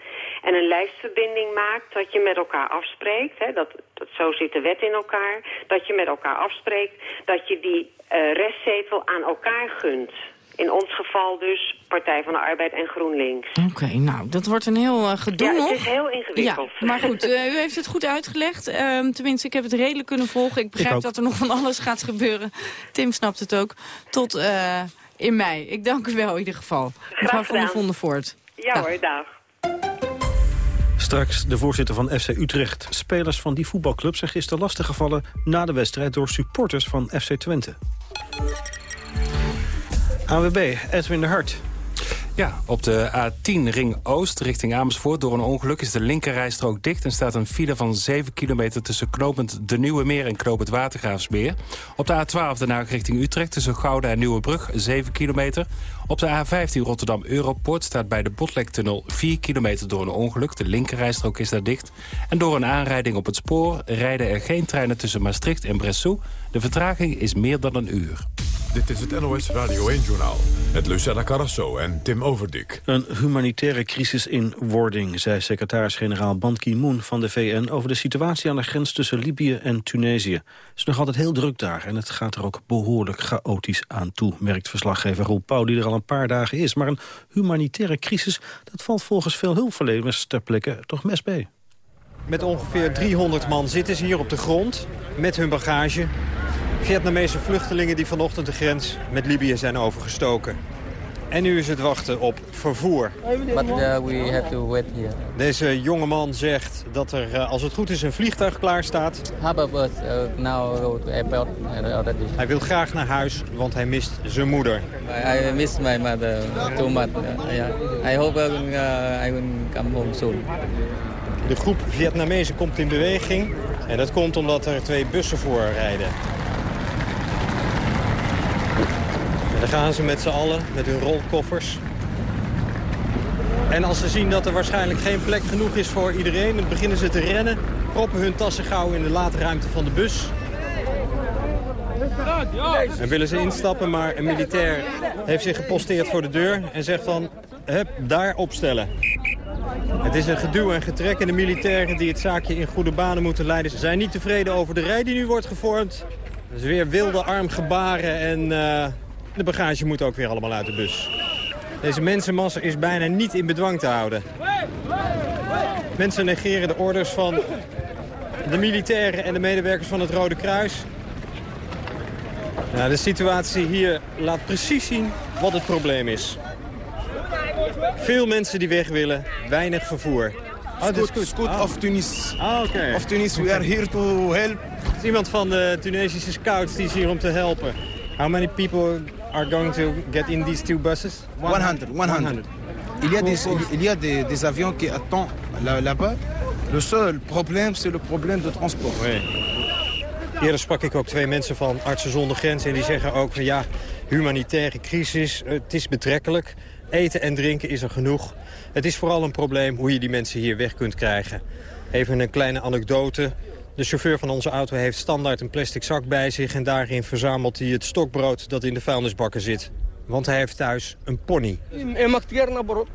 En een lijstverbinding maakt dat je met elkaar afspreekt... Hè, dat, dat, zo zit de wet in elkaar... dat je met elkaar afspreekt dat je die uh, restzetel aan elkaar gunt. In ons geval dus Partij van de Arbeid en GroenLinks. Oké, nou, dat wordt een heel uh, gedoe ja, het is heel ingewikkeld. Ja, maar goed, uh, u heeft het goed uitgelegd. Uh, tenminste, ik heb het redelijk kunnen volgen. Ik begrijp ik dat er nog van alles gaat gebeuren. Tim snapt het ook. Tot uh, in mei. Ik dank u wel in ieder geval. Mevrouw van der Vondervoort. Ja dag. hoor, dag. Straks de voorzitter van FC Utrecht. Spelers van die voetbalclub zijn gisteren lastiggevallen na de wedstrijd door supporters van FC Twente. AWB, Edwin de Hart. Ja, op de A10 Ring Oost richting Amersfoort... door een ongeluk is de linkerrijstrook dicht... en staat een file van 7 kilometer tussen knopend De Nieuwe Meer... en knopend Watergraafsmeer. Op de A12 daarna richting Utrecht tussen Gouda en Nieuwebrug 7 kilometer. Op de A15 Rotterdam-Europort staat bij de Botlektunnel 4 kilometer door een ongeluk. De linkerrijstrook is daar dicht. En door een aanrijding op het spoor rijden er geen treinen tussen Maastricht en Bressou. De vertraging is meer dan een uur. Dit is het NOS Radio 1-journaal met Lucella Carrasso en Tim Overdik. Een humanitaire crisis in wording, zei secretaris-generaal Ban Ki-moon van de VN... over de situatie aan de grens tussen Libië en Tunesië. Het is nog altijd heel druk daar en het gaat er ook behoorlijk chaotisch aan toe... merkt verslaggever Roel Pauw, die er al een paar dagen is. Maar een humanitaire crisis, dat valt volgens veel hulpverleners ter plekke toch mes bij. Met ongeveer 300 man zitten ze hier op de grond met hun bagage. Vietnamese vluchtelingen die vanochtend de grens met Libië zijn overgestoken. En nu is het wachten op vervoer. But uh, we have to wait here. Deze jonge man zegt dat er, uh, als het goed is, een vliegtuig klaar staat. Uh. Hij wil graag naar huis, want hij mist zijn moeder. I, miss my mother too much. I hope I will, come home soon. De groep Vietnamezen komt in beweging. En dat komt omdat er twee bussen voor rijden. En dan gaan ze met z'n allen, met hun rolkoffers. En als ze zien dat er waarschijnlijk geen plek genoeg is voor iedereen... dan beginnen ze te rennen, proppen hun tassen gauw in de laadruimte van de bus... En willen ze instappen, maar een militair heeft zich geposteerd voor de deur... en zegt van, hup, daar opstellen. Het is een geduw en getrek en de militairen die het zaakje in goede banen moeten leiden... Ze zijn niet tevreden over de rij die nu wordt gevormd. Is weer wilde armgebaren en uh, de bagage moet ook weer allemaal uit de bus. Deze mensenmassa is bijna niet in bedwang te houden. Mensen negeren de orders van de militairen en de medewerkers van het Rode Kruis. Nou, de situatie hier laat precies zien wat het probleem is. Veel mensen die weg willen, weinig vervoer. Oh, is goed. Scoot oh. of Tunis. Ah, oké. Okay. Of Tunis, we are here to help. Het is iemand van de Tunesische scouts die is hier om te helpen. How many people are going to get in these two buses? 100, 100. Il y a des, il y a des, des avions qui attendent là-bas. Le seul problème, c'est le problème de transport. Oui. Eerder sprak ik ook twee mensen van Artsen zonder Grenzen... en die zeggen ook van ja, humanitaire crisis, het is betrekkelijk. Eten en drinken is er genoeg. Het is vooral een probleem hoe je die mensen hier weg kunt krijgen. Even een kleine anekdote. De chauffeur van onze auto heeft standaard een plastic zak bij zich... en daarin verzamelt hij het stokbrood dat in de vuilnisbakken zit. Want hij heeft thuis een pony. Je mag gerne brood.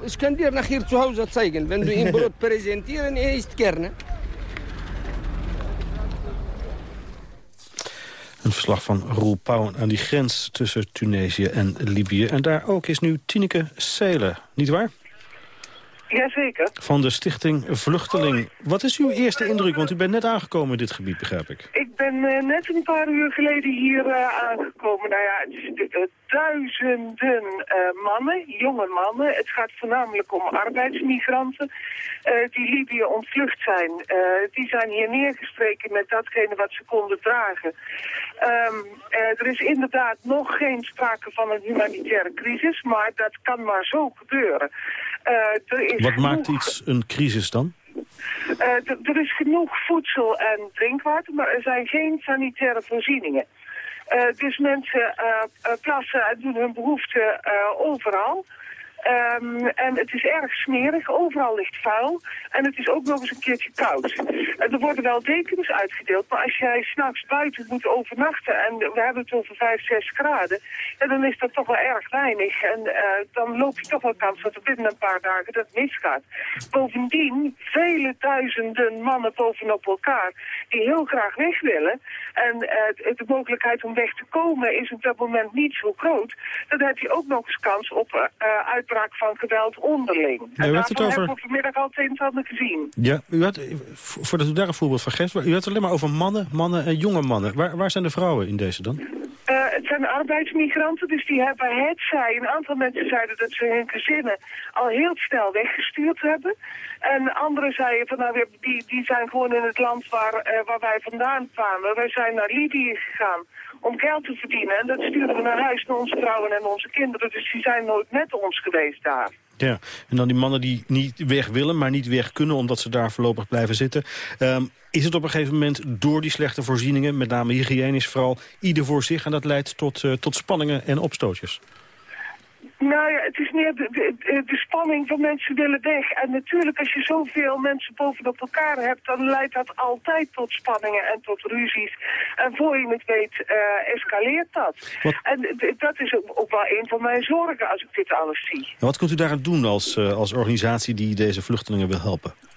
Ik kan dir naar hier thuis zeigen. Wenn du een brood presenteren, is het kerne. Een verslag van Roel Pauwen aan die grens tussen Tunesië en Libië. En daar ook is nu Tineke Seelen, niet waar? Jazeker. Van de stichting Vluchteling. Wat is uw eerste indruk? Want u bent net aangekomen in dit gebied, begrijp ik. Ik ben uh, net een paar uur geleden hier uh, aangekomen. Nou ja, uh, duizenden mannen, jonge mannen. Het gaat voornamelijk om arbeidsmigranten die Libië ontvlucht zijn. die zijn hier neergestreken met datgene wat ze konden dragen. Um, er is inderdaad nog geen sprake van een humanitaire crisis, maar dat kan maar zo gebeuren. Wat genoeg... maakt iets een crisis dan? Uh, er is genoeg voedsel en drinkwater, maar er zijn geen sanitaire voorzieningen. Uh, dus mensen plassen en doen hun behoeften overal. Ehm, en het is erg smerig, overal ligt vuil. En het is ook nog eens een keertje koud. En er worden wel dekens uitgedeeld, maar als jij s'nachts buiten moet overnachten... en we hebben het over 5, 6 graden, dan is dat toch wel erg weinig. En uh, dan loop je toch wel kans dat er binnen een paar dagen dat misgaat. Bovendien, vele duizenden mannen bovenop elkaar die heel graag weg willen... en uh, de mogelijkheid om weg te komen is op dat moment niet zo groot... dan heb je ook nog eens kans op uh, uitbraak van geweld onderling. Ja, en daarvan over... hebben we vanmiddag al het ander gezien. Ja, u had, voordat u daar een voorbeeld van geeft... u had het alleen maar over mannen, mannen en jonge mannen. Waar, waar zijn de vrouwen in deze dan? Uh, het zijn arbeidsmigranten, dus die hebben het zij. Een aantal mensen zeiden dat ze hun gezinnen al heel snel weggestuurd hebben. En anderen zeiden van nou, die, die zijn gewoon in het land waar, uh, waar wij vandaan kwamen. Wij zijn naar Libië gegaan om geld te verdienen. En dat sturen we naar huis naar onze vrouwen en onze kinderen. Dus die zijn nooit met ons geweest daar. Ja, en dan die mannen die niet weg willen, maar niet weg kunnen... omdat ze daar voorlopig blijven zitten. Um, is het op een gegeven moment door die slechte voorzieningen... met name hygiënisch vooral, ieder voor zich... en dat leidt tot, uh, tot spanningen en opstootjes? Nou ja, het is meer de, de, de, spanning van mensen willen weg. En natuurlijk, als je zoveel mensen bovenop elkaar hebt... dan leidt dat altijd tot spanningen en tot ruzies. En voor je het weet, uh, escaleert dat. En dat is ook, ook, wel een van mijn zorgen als ik dit alles zie. wat kunt u daaraan doen als, uh, als organisatie die deze vluchtelingen wil helpen?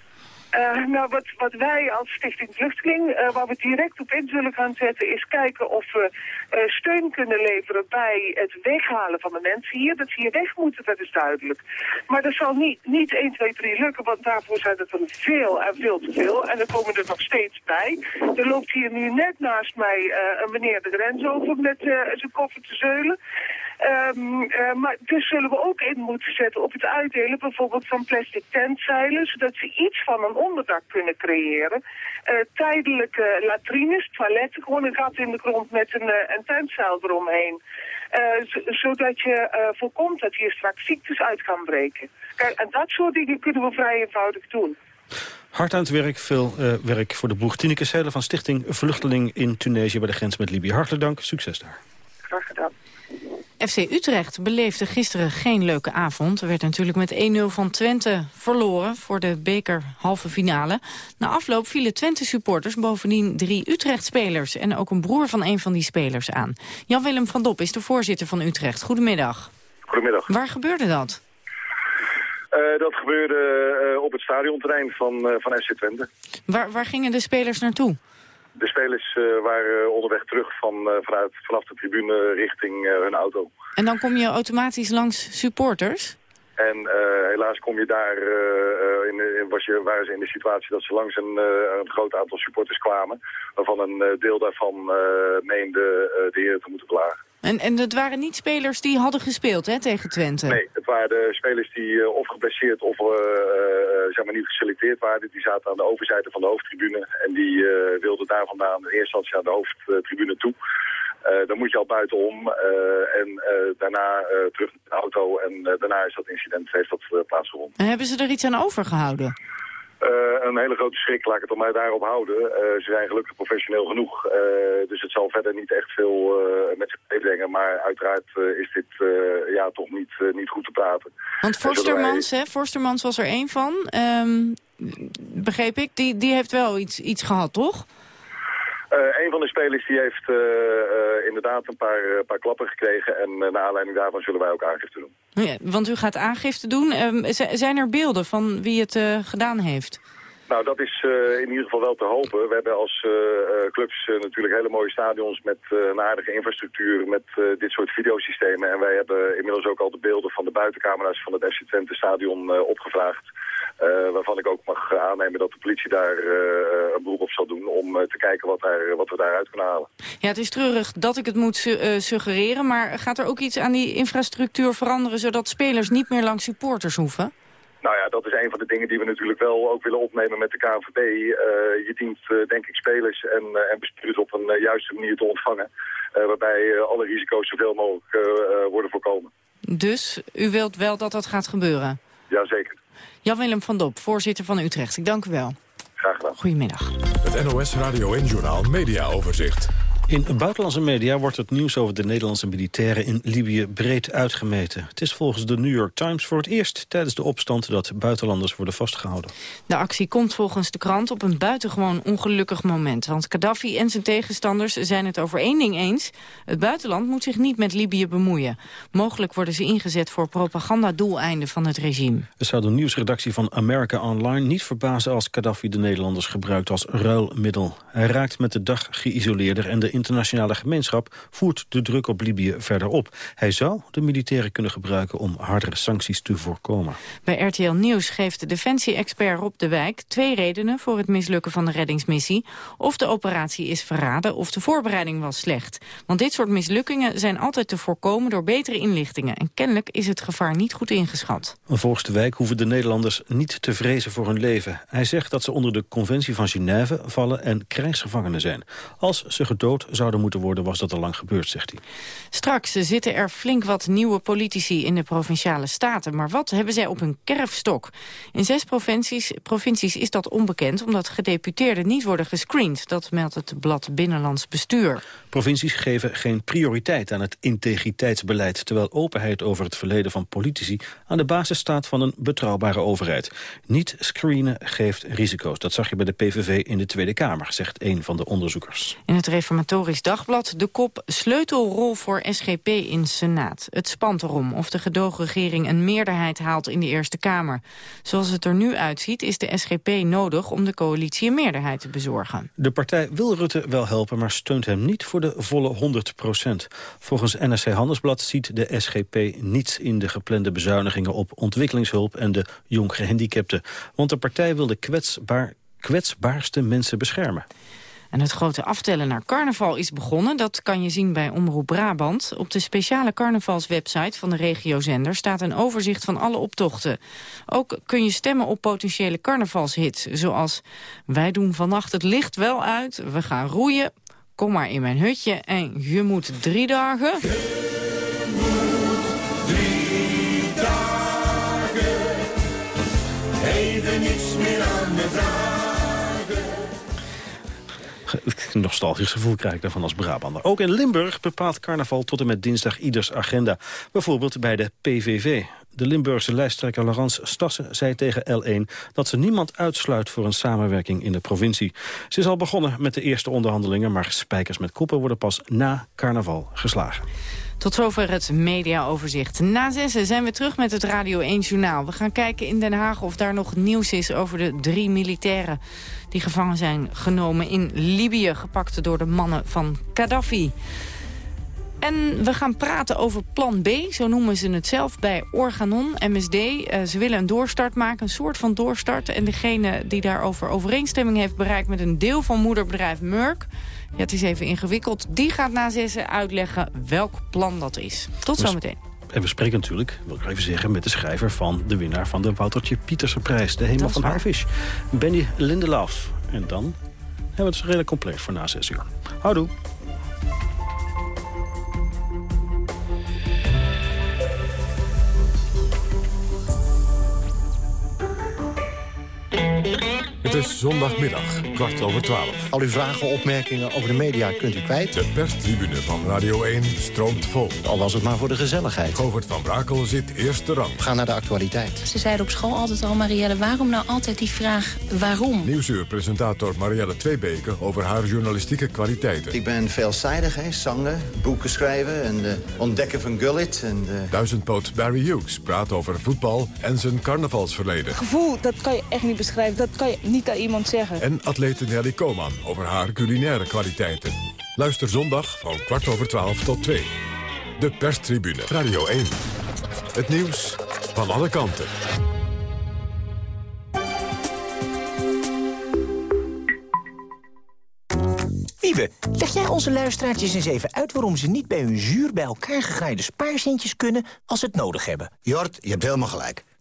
Uh, nou, wat, wat wij als Stichting Vluchteling, uh, waar we direct op in zullen gaan zetten, is kijken of we uh, steun kunnen leveren bij het weghalen van de mensen hier. Dat ze hier weg moeten, dat is duidelijk. Maar dat zal niet, niet 1, 2, 3 lukken, want daarvoor zijn het er veel en veel te veel. En er komen er nog steeds bij. Er loopt hier nu net naast mij een meneer de grens over met zijn koffer te zeulen. Um, uh, maar dus zullen we ook in moeten zetten op het uitdelen bijvoorbeeld van plastic tentzeilen, zodat ze iets van een onderdak kunnen creëren. Uh, tijdelijke latrines, toiletten, gewoon een gat in de grond met een, uh, een tentzeil eromheen. zodat je voorkomt dat hier straks ziektes uit gaan breken. Kijk, en dat soort dingen kunnen we vrij eenvoudig doen. Hard aan het werk, veel werk voor de boeg. Tineke Zeilen van Stichting Vluchteling in Tunesië bij de grens met Libië. Hartelijk dank, succes daar. FC Utrecht beleefde gisteren geen leuke avond. Er werd natuurlijk met 1-0 van Twente verloren voor de beker halve finale. Na afloop vielen Twente-supporters bovendien drie Utrecht-spelers... en ook een broer van een van die spelers aan. Jan-Willem van Dop is de voorzitter van Utrecht. Goedemiddag. Goedemiddag. Waar gebeurde dat? Uh, dat gebeurde uh, op het stadionterrein van, uh, van FC Twente. Waar, waar gingen de spelers naartoe? De spelers uh, waren onderweg terug van, uh, vanuit, vanaf de tribune richting uh, hun auto. En dan kom je automatisch langs supporters? En helaas kom je daar, in, was je, waren ze in de situatie dat ze langs een, een groot aantal supporters kwamen. Waarvan een deel daarvan meende de heren te moeten klagen. En, en het waren niet spelers die hadden gespeeld hè, tegen Twente? Nee, het waren de spelers die uh, of geblesseerd of uh, zeg maar niet geselecteerd waren. Die zaten aan de overzijde van de hoofdtribune. En die uh, wilden daar vandaan in eerste instantie aan de hoofdtribune toe. dan moet je al buitenom en daarna terug naar de auto. En daarna is dat incident heeft dat plaatsgevonden. En hebben ze er iets aan overgehouden? Uh, een hele grote schrik, laat ik het er maar daarop houden. Uh, ze zijn gelukkig professioneel genoeg. Uh, dus het zal verder niet echt veel met zich meebrengen. Maar uiteraard is dit ja, toch niet, niet goed te praten. Want Forstermans, wij... hè, Forstermans was er één van. Um, begreep ik, die, die heeft wel iets, iets gehad, toch? Uh, een van de spelers die heeft uh, uh, inderdaad een paar, paar klappen gekregen. En naar aanleiding daarvan zullen wij ook aangifte doen. Want u gaat aangifte doen. Ehm, zijn er beelden van wie het gedaan heeft? Nou, dat is uh, in ieder geval wel te hopen. We hebben als uh, clubs natuurlijk hele mooie stadions met een aardige infrastructuur met dit soort videosystemen. En wij hebben inmiddels ook al de beelden van de buitencamera's van het FC Twente stadion opgevraagd. Waarvan ik ook mag aannemen dat de politie daar een beroep op zal doen om te kijken wat, daar, wat we daaruit kunnen halen. Ja, het is treurig dat ik het moet su suggereren, maar gaat er ook iets aan die infrastructuur veranderen zodat spelers niet meer langs supporters hoeven? Nou ja, dat is een van de dingen die we natuurlijk wel ook willen opnemen met de KNVB. Uh, je dient uh, denk ik spelers en, uh, en bestuurders op een juiste manier te ontvangen. waarbij alle risico's zoveel mogelijk worden voorkomen. Dus u wilt wel dat dat gaat gebeuren? Jazeker. Jan-Willem van Dop, voorzitter van Utrecht. Ik dank u wel. Graag gedaan. Goedemiddag. Het NOS Radio en Journaal Media Overzicht. In buitenlandse media wordt het nieuws over de Nederlandse militairen in Libië breed uitgemeten. Het is volgens de New York Times voor het eerst tijdens de opstand dat buitenlanders worden vastgehouden. De actie komt volgens de krant op een buitengewoon ongelukkig moment. Want Gaddafi en zijn tegenstanders zijn het over één ding eens. Het buitenland moet zich niet met Libië bemoeien. Mogelijk worden ze ingezet voor propagandadoeleinden van het regime. Het zou de nieuwsredactie van America Online niet verbazen als Gaddafi de Nederlanders gebruikt als ruilmiddel. Hij raakt met de dag geïsoleerder en de internationale gemeenschap voert de druk op Libië verder op. Hij zou de militairen kunnen gebruiken om hardere sancties te voorkomen. Bij RTL Nieuws geeft de defensie-expert Rob de Wijk twee redenen voor het mislukken van de reddingsmissie. Of de operatie is verraden of de voorbereiding was slecht. Want dit soort mislukkingen zijn altijd te voorkomen door betere inlichtingen. En kennelijk is het gevaar niet goed ingeschat. Volgens de Wijk hoeven de Nederlanders niet te vrezen voor hun leven. Hij zegt dat ze onder de conventie van Genève vallen en krijgsgevangenen zijn. Als ze gedood zouden moeten worden, was dat al lang gebeurd, zegt hij. Straks zitten er flink wat nieuwe politici in de Provinciale Staten. Maar wat hebben zij op hun kerfstok? In zes provincies, provincies is dat onbekend... omdat gedeputeerden niet worden gescreend. Dat meldt het blad Binnenlands Bestuur. Provincies geven geen prioriteit aan het integriteitsbeleid... terwijl openheid over het verleden van politici... aan de basis staat van een betrouwbare overheid. Niet screenen geeft risico's. Dat zag je bij de PVV in de Tweede Kamer, zegt een van de onderzoekers. In het Reformatorisch Dagblad de kop sleutelrol voor SGP in Senaat. Het spant erom of de gedoogregering een meerderheid haalt in de Eerste Kamer. Zoals het er nu uitziet is de SGP nodig om de coalitie een meerderheid te bezorgen. De partij wil Rutte wel helpen, maar steunt hem niet voor de volle 100 procent. Volgens NRC Handelsblad ziet de SGP niets in de geplande bezuinigingen op ontwikkelingshulp en de jong gehandicapten. Want de partij wil de kwetsbaar, kwetsbaarste mensen beschermen. En het grote aftellen naar carnaval is begonnen. Dat kan je zien bij Omroep Brabant. Op de speciale carnavalswebsite van de regiozender staat een overzicht van alle optochten. Ook kun je stemmen op potentiële carnavalshits. Zoals Wij doen vannacht het licht wel uit, we gaan roeien, kom maar in mijn hutje en je moet drie dagen... Drie dagen, even niets meer aan me vragen. Nostalgisch gevoel krijg ik daarvan als Brabander. Ook in Limburg bepaalt carnaval tot en met dinsdag ieders agenda. Bijvoorbeeld bij de PVV. De Limburgse lijsttrekker Laurence Stassen zei tegen L1... dat ze niemand uitsluit voor een samenwerking in de provincie. Ze is al begonnen met de eerste onderhandelingen... maar spijkers met koppen worden pas na carnaval geslagen. Tot zover het mediaoverzicht. Na zessen zijn we terug met het Radio 1 Journaal. We gaan kijken in Den Haag of daar nog nieuws is over de drie militairen... die gevangen zijn genomen in Libië, gepakt door de mannen van Gaddafi. En we gaan praten over plan B, zo noemen ze het zelf, bij Organon, MSD. Uh, ze willen een doorstart maken, een soort van doorstart. En degene die daarover overeenstemming heeft bereikt met een deel van moederbedrijf Merck... Ja, het is even ingewikkeld. Die gaat na zessen uitleggen welk plan dat is. Tot zometeen. En we spreken natuurlijk, wil ik even zeggen, met de schrijver van de winnaar van de Woutertje Pietersen prijs. De Hemel van Haarvis. Benny Lindelauf. En dan hebben we het redelijk compleet voor na zes uur. Houdoe. Het is zondagmiddag, kwart over twaalf. Al uw vragen, opmerkingen over de media kunt u kwijt. De perstribune van Radio 1 stroomt vol. Al was het maar voor de gezelligheid. Govert van Brakel zit eerste rang. Ga naar de actualiteit. Ze zeiden op school altijd al, Marielle, waarom nou altijd die vraag waarom? Nieuwsuurpresentator Marielle Tweebeke over haar journalistieke kwaliteiten. Ik ben veelzijdig, hè. Zangen, boeken schrijven en uh, ontdekken van Gullit. En, uh... Duizendpoot Barry Hughes praat over voetbal en zijn carnavalsverleden. Gevoel, dat kan je echt niet beschrijven. Dat kan je niet aan iemand zeggen. En atlete Nelly Koman over haar culinaire kwaliteiten. Luister zondag van kwart over twaalf tot twee. De perstribune. Radio 1. Het nieuws van alle kanten. Wiebe, leg jij onze luisteraartjes eens even uit... waarom ze niet bij hun zuur bij elkaar gegraaide spaarcentjes kunnen... als ze het nodig hebben? Jort, je hebt helemaal gelijk.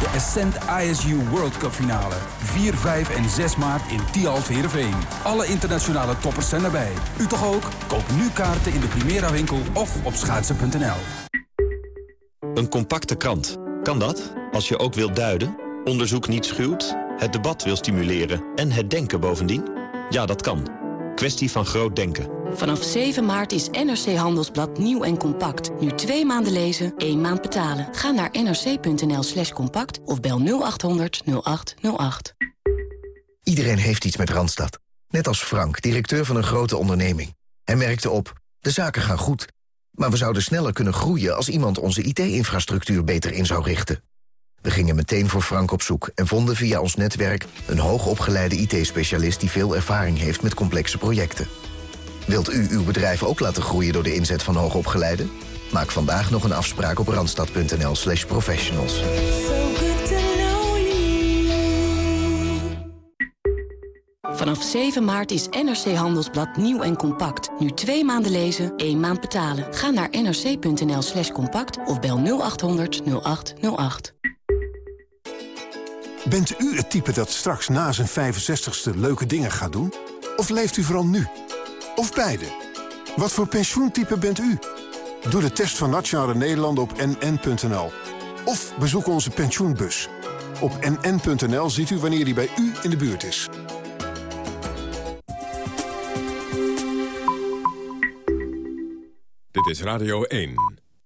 De Ascent ISU World Cup finale. 4, 5 en 6 maart in Tialf Heerenveen. Alle internationale toppers zijn erbij. U toch ook? Koop nu kaarten in de Primera winkel of op schaatsen.nl. Een compacte krant. Kan dat? Als je ook wilt duiden, onderzoek niet schuwt, het debat wil stimuleren en het denken bovendien? Ja, dat kan. Kwestie van groot denken. Vanaf 7 maart is NRC Handelsblad nieuw en compact. Nu twee maanden lezen, één maand betalen. Ga naar nrc.nl slash compact of bel 0800 0808. Iedereen heeft iets met Randstad. Net als Frank, directeur van een grote onderneming. Hij merkte op, de zaken gaan goed. Maar we zouden sneller kunnen groeien als iemand onze IT-infrastructuur beter in zou richten. We gingen meteen voor Frank op zoek en vonden via ons netwerk... een hoogopgeleide IT-specialist die veel ervaring heeft met complexe projecten. Wilt u uw bedrijf ook laten groeien door de inzet van hoogopgeleiden? Maak vandaag nog een afspraak op randstad.nl slash professionals. Vanaf 7 maart is NRC Handelsblad nieuw en compact. Nu twee maanden lezen, één maand betalen. Ga naar nrc.nl slash compact of bel 0800 0808. Bent u het type dat straks na zijn 65ste leuke dingen gaat doen? Of leeft u vooral nu? Of beide? Wat voor pensioentype bent u? Doe de test van Nationale Nederlanden op nn.nl. Of bezoek onze pensioenbus. Op nn.nl ziet u wanneer die bij u in de buurt is. Dit is Radio 1.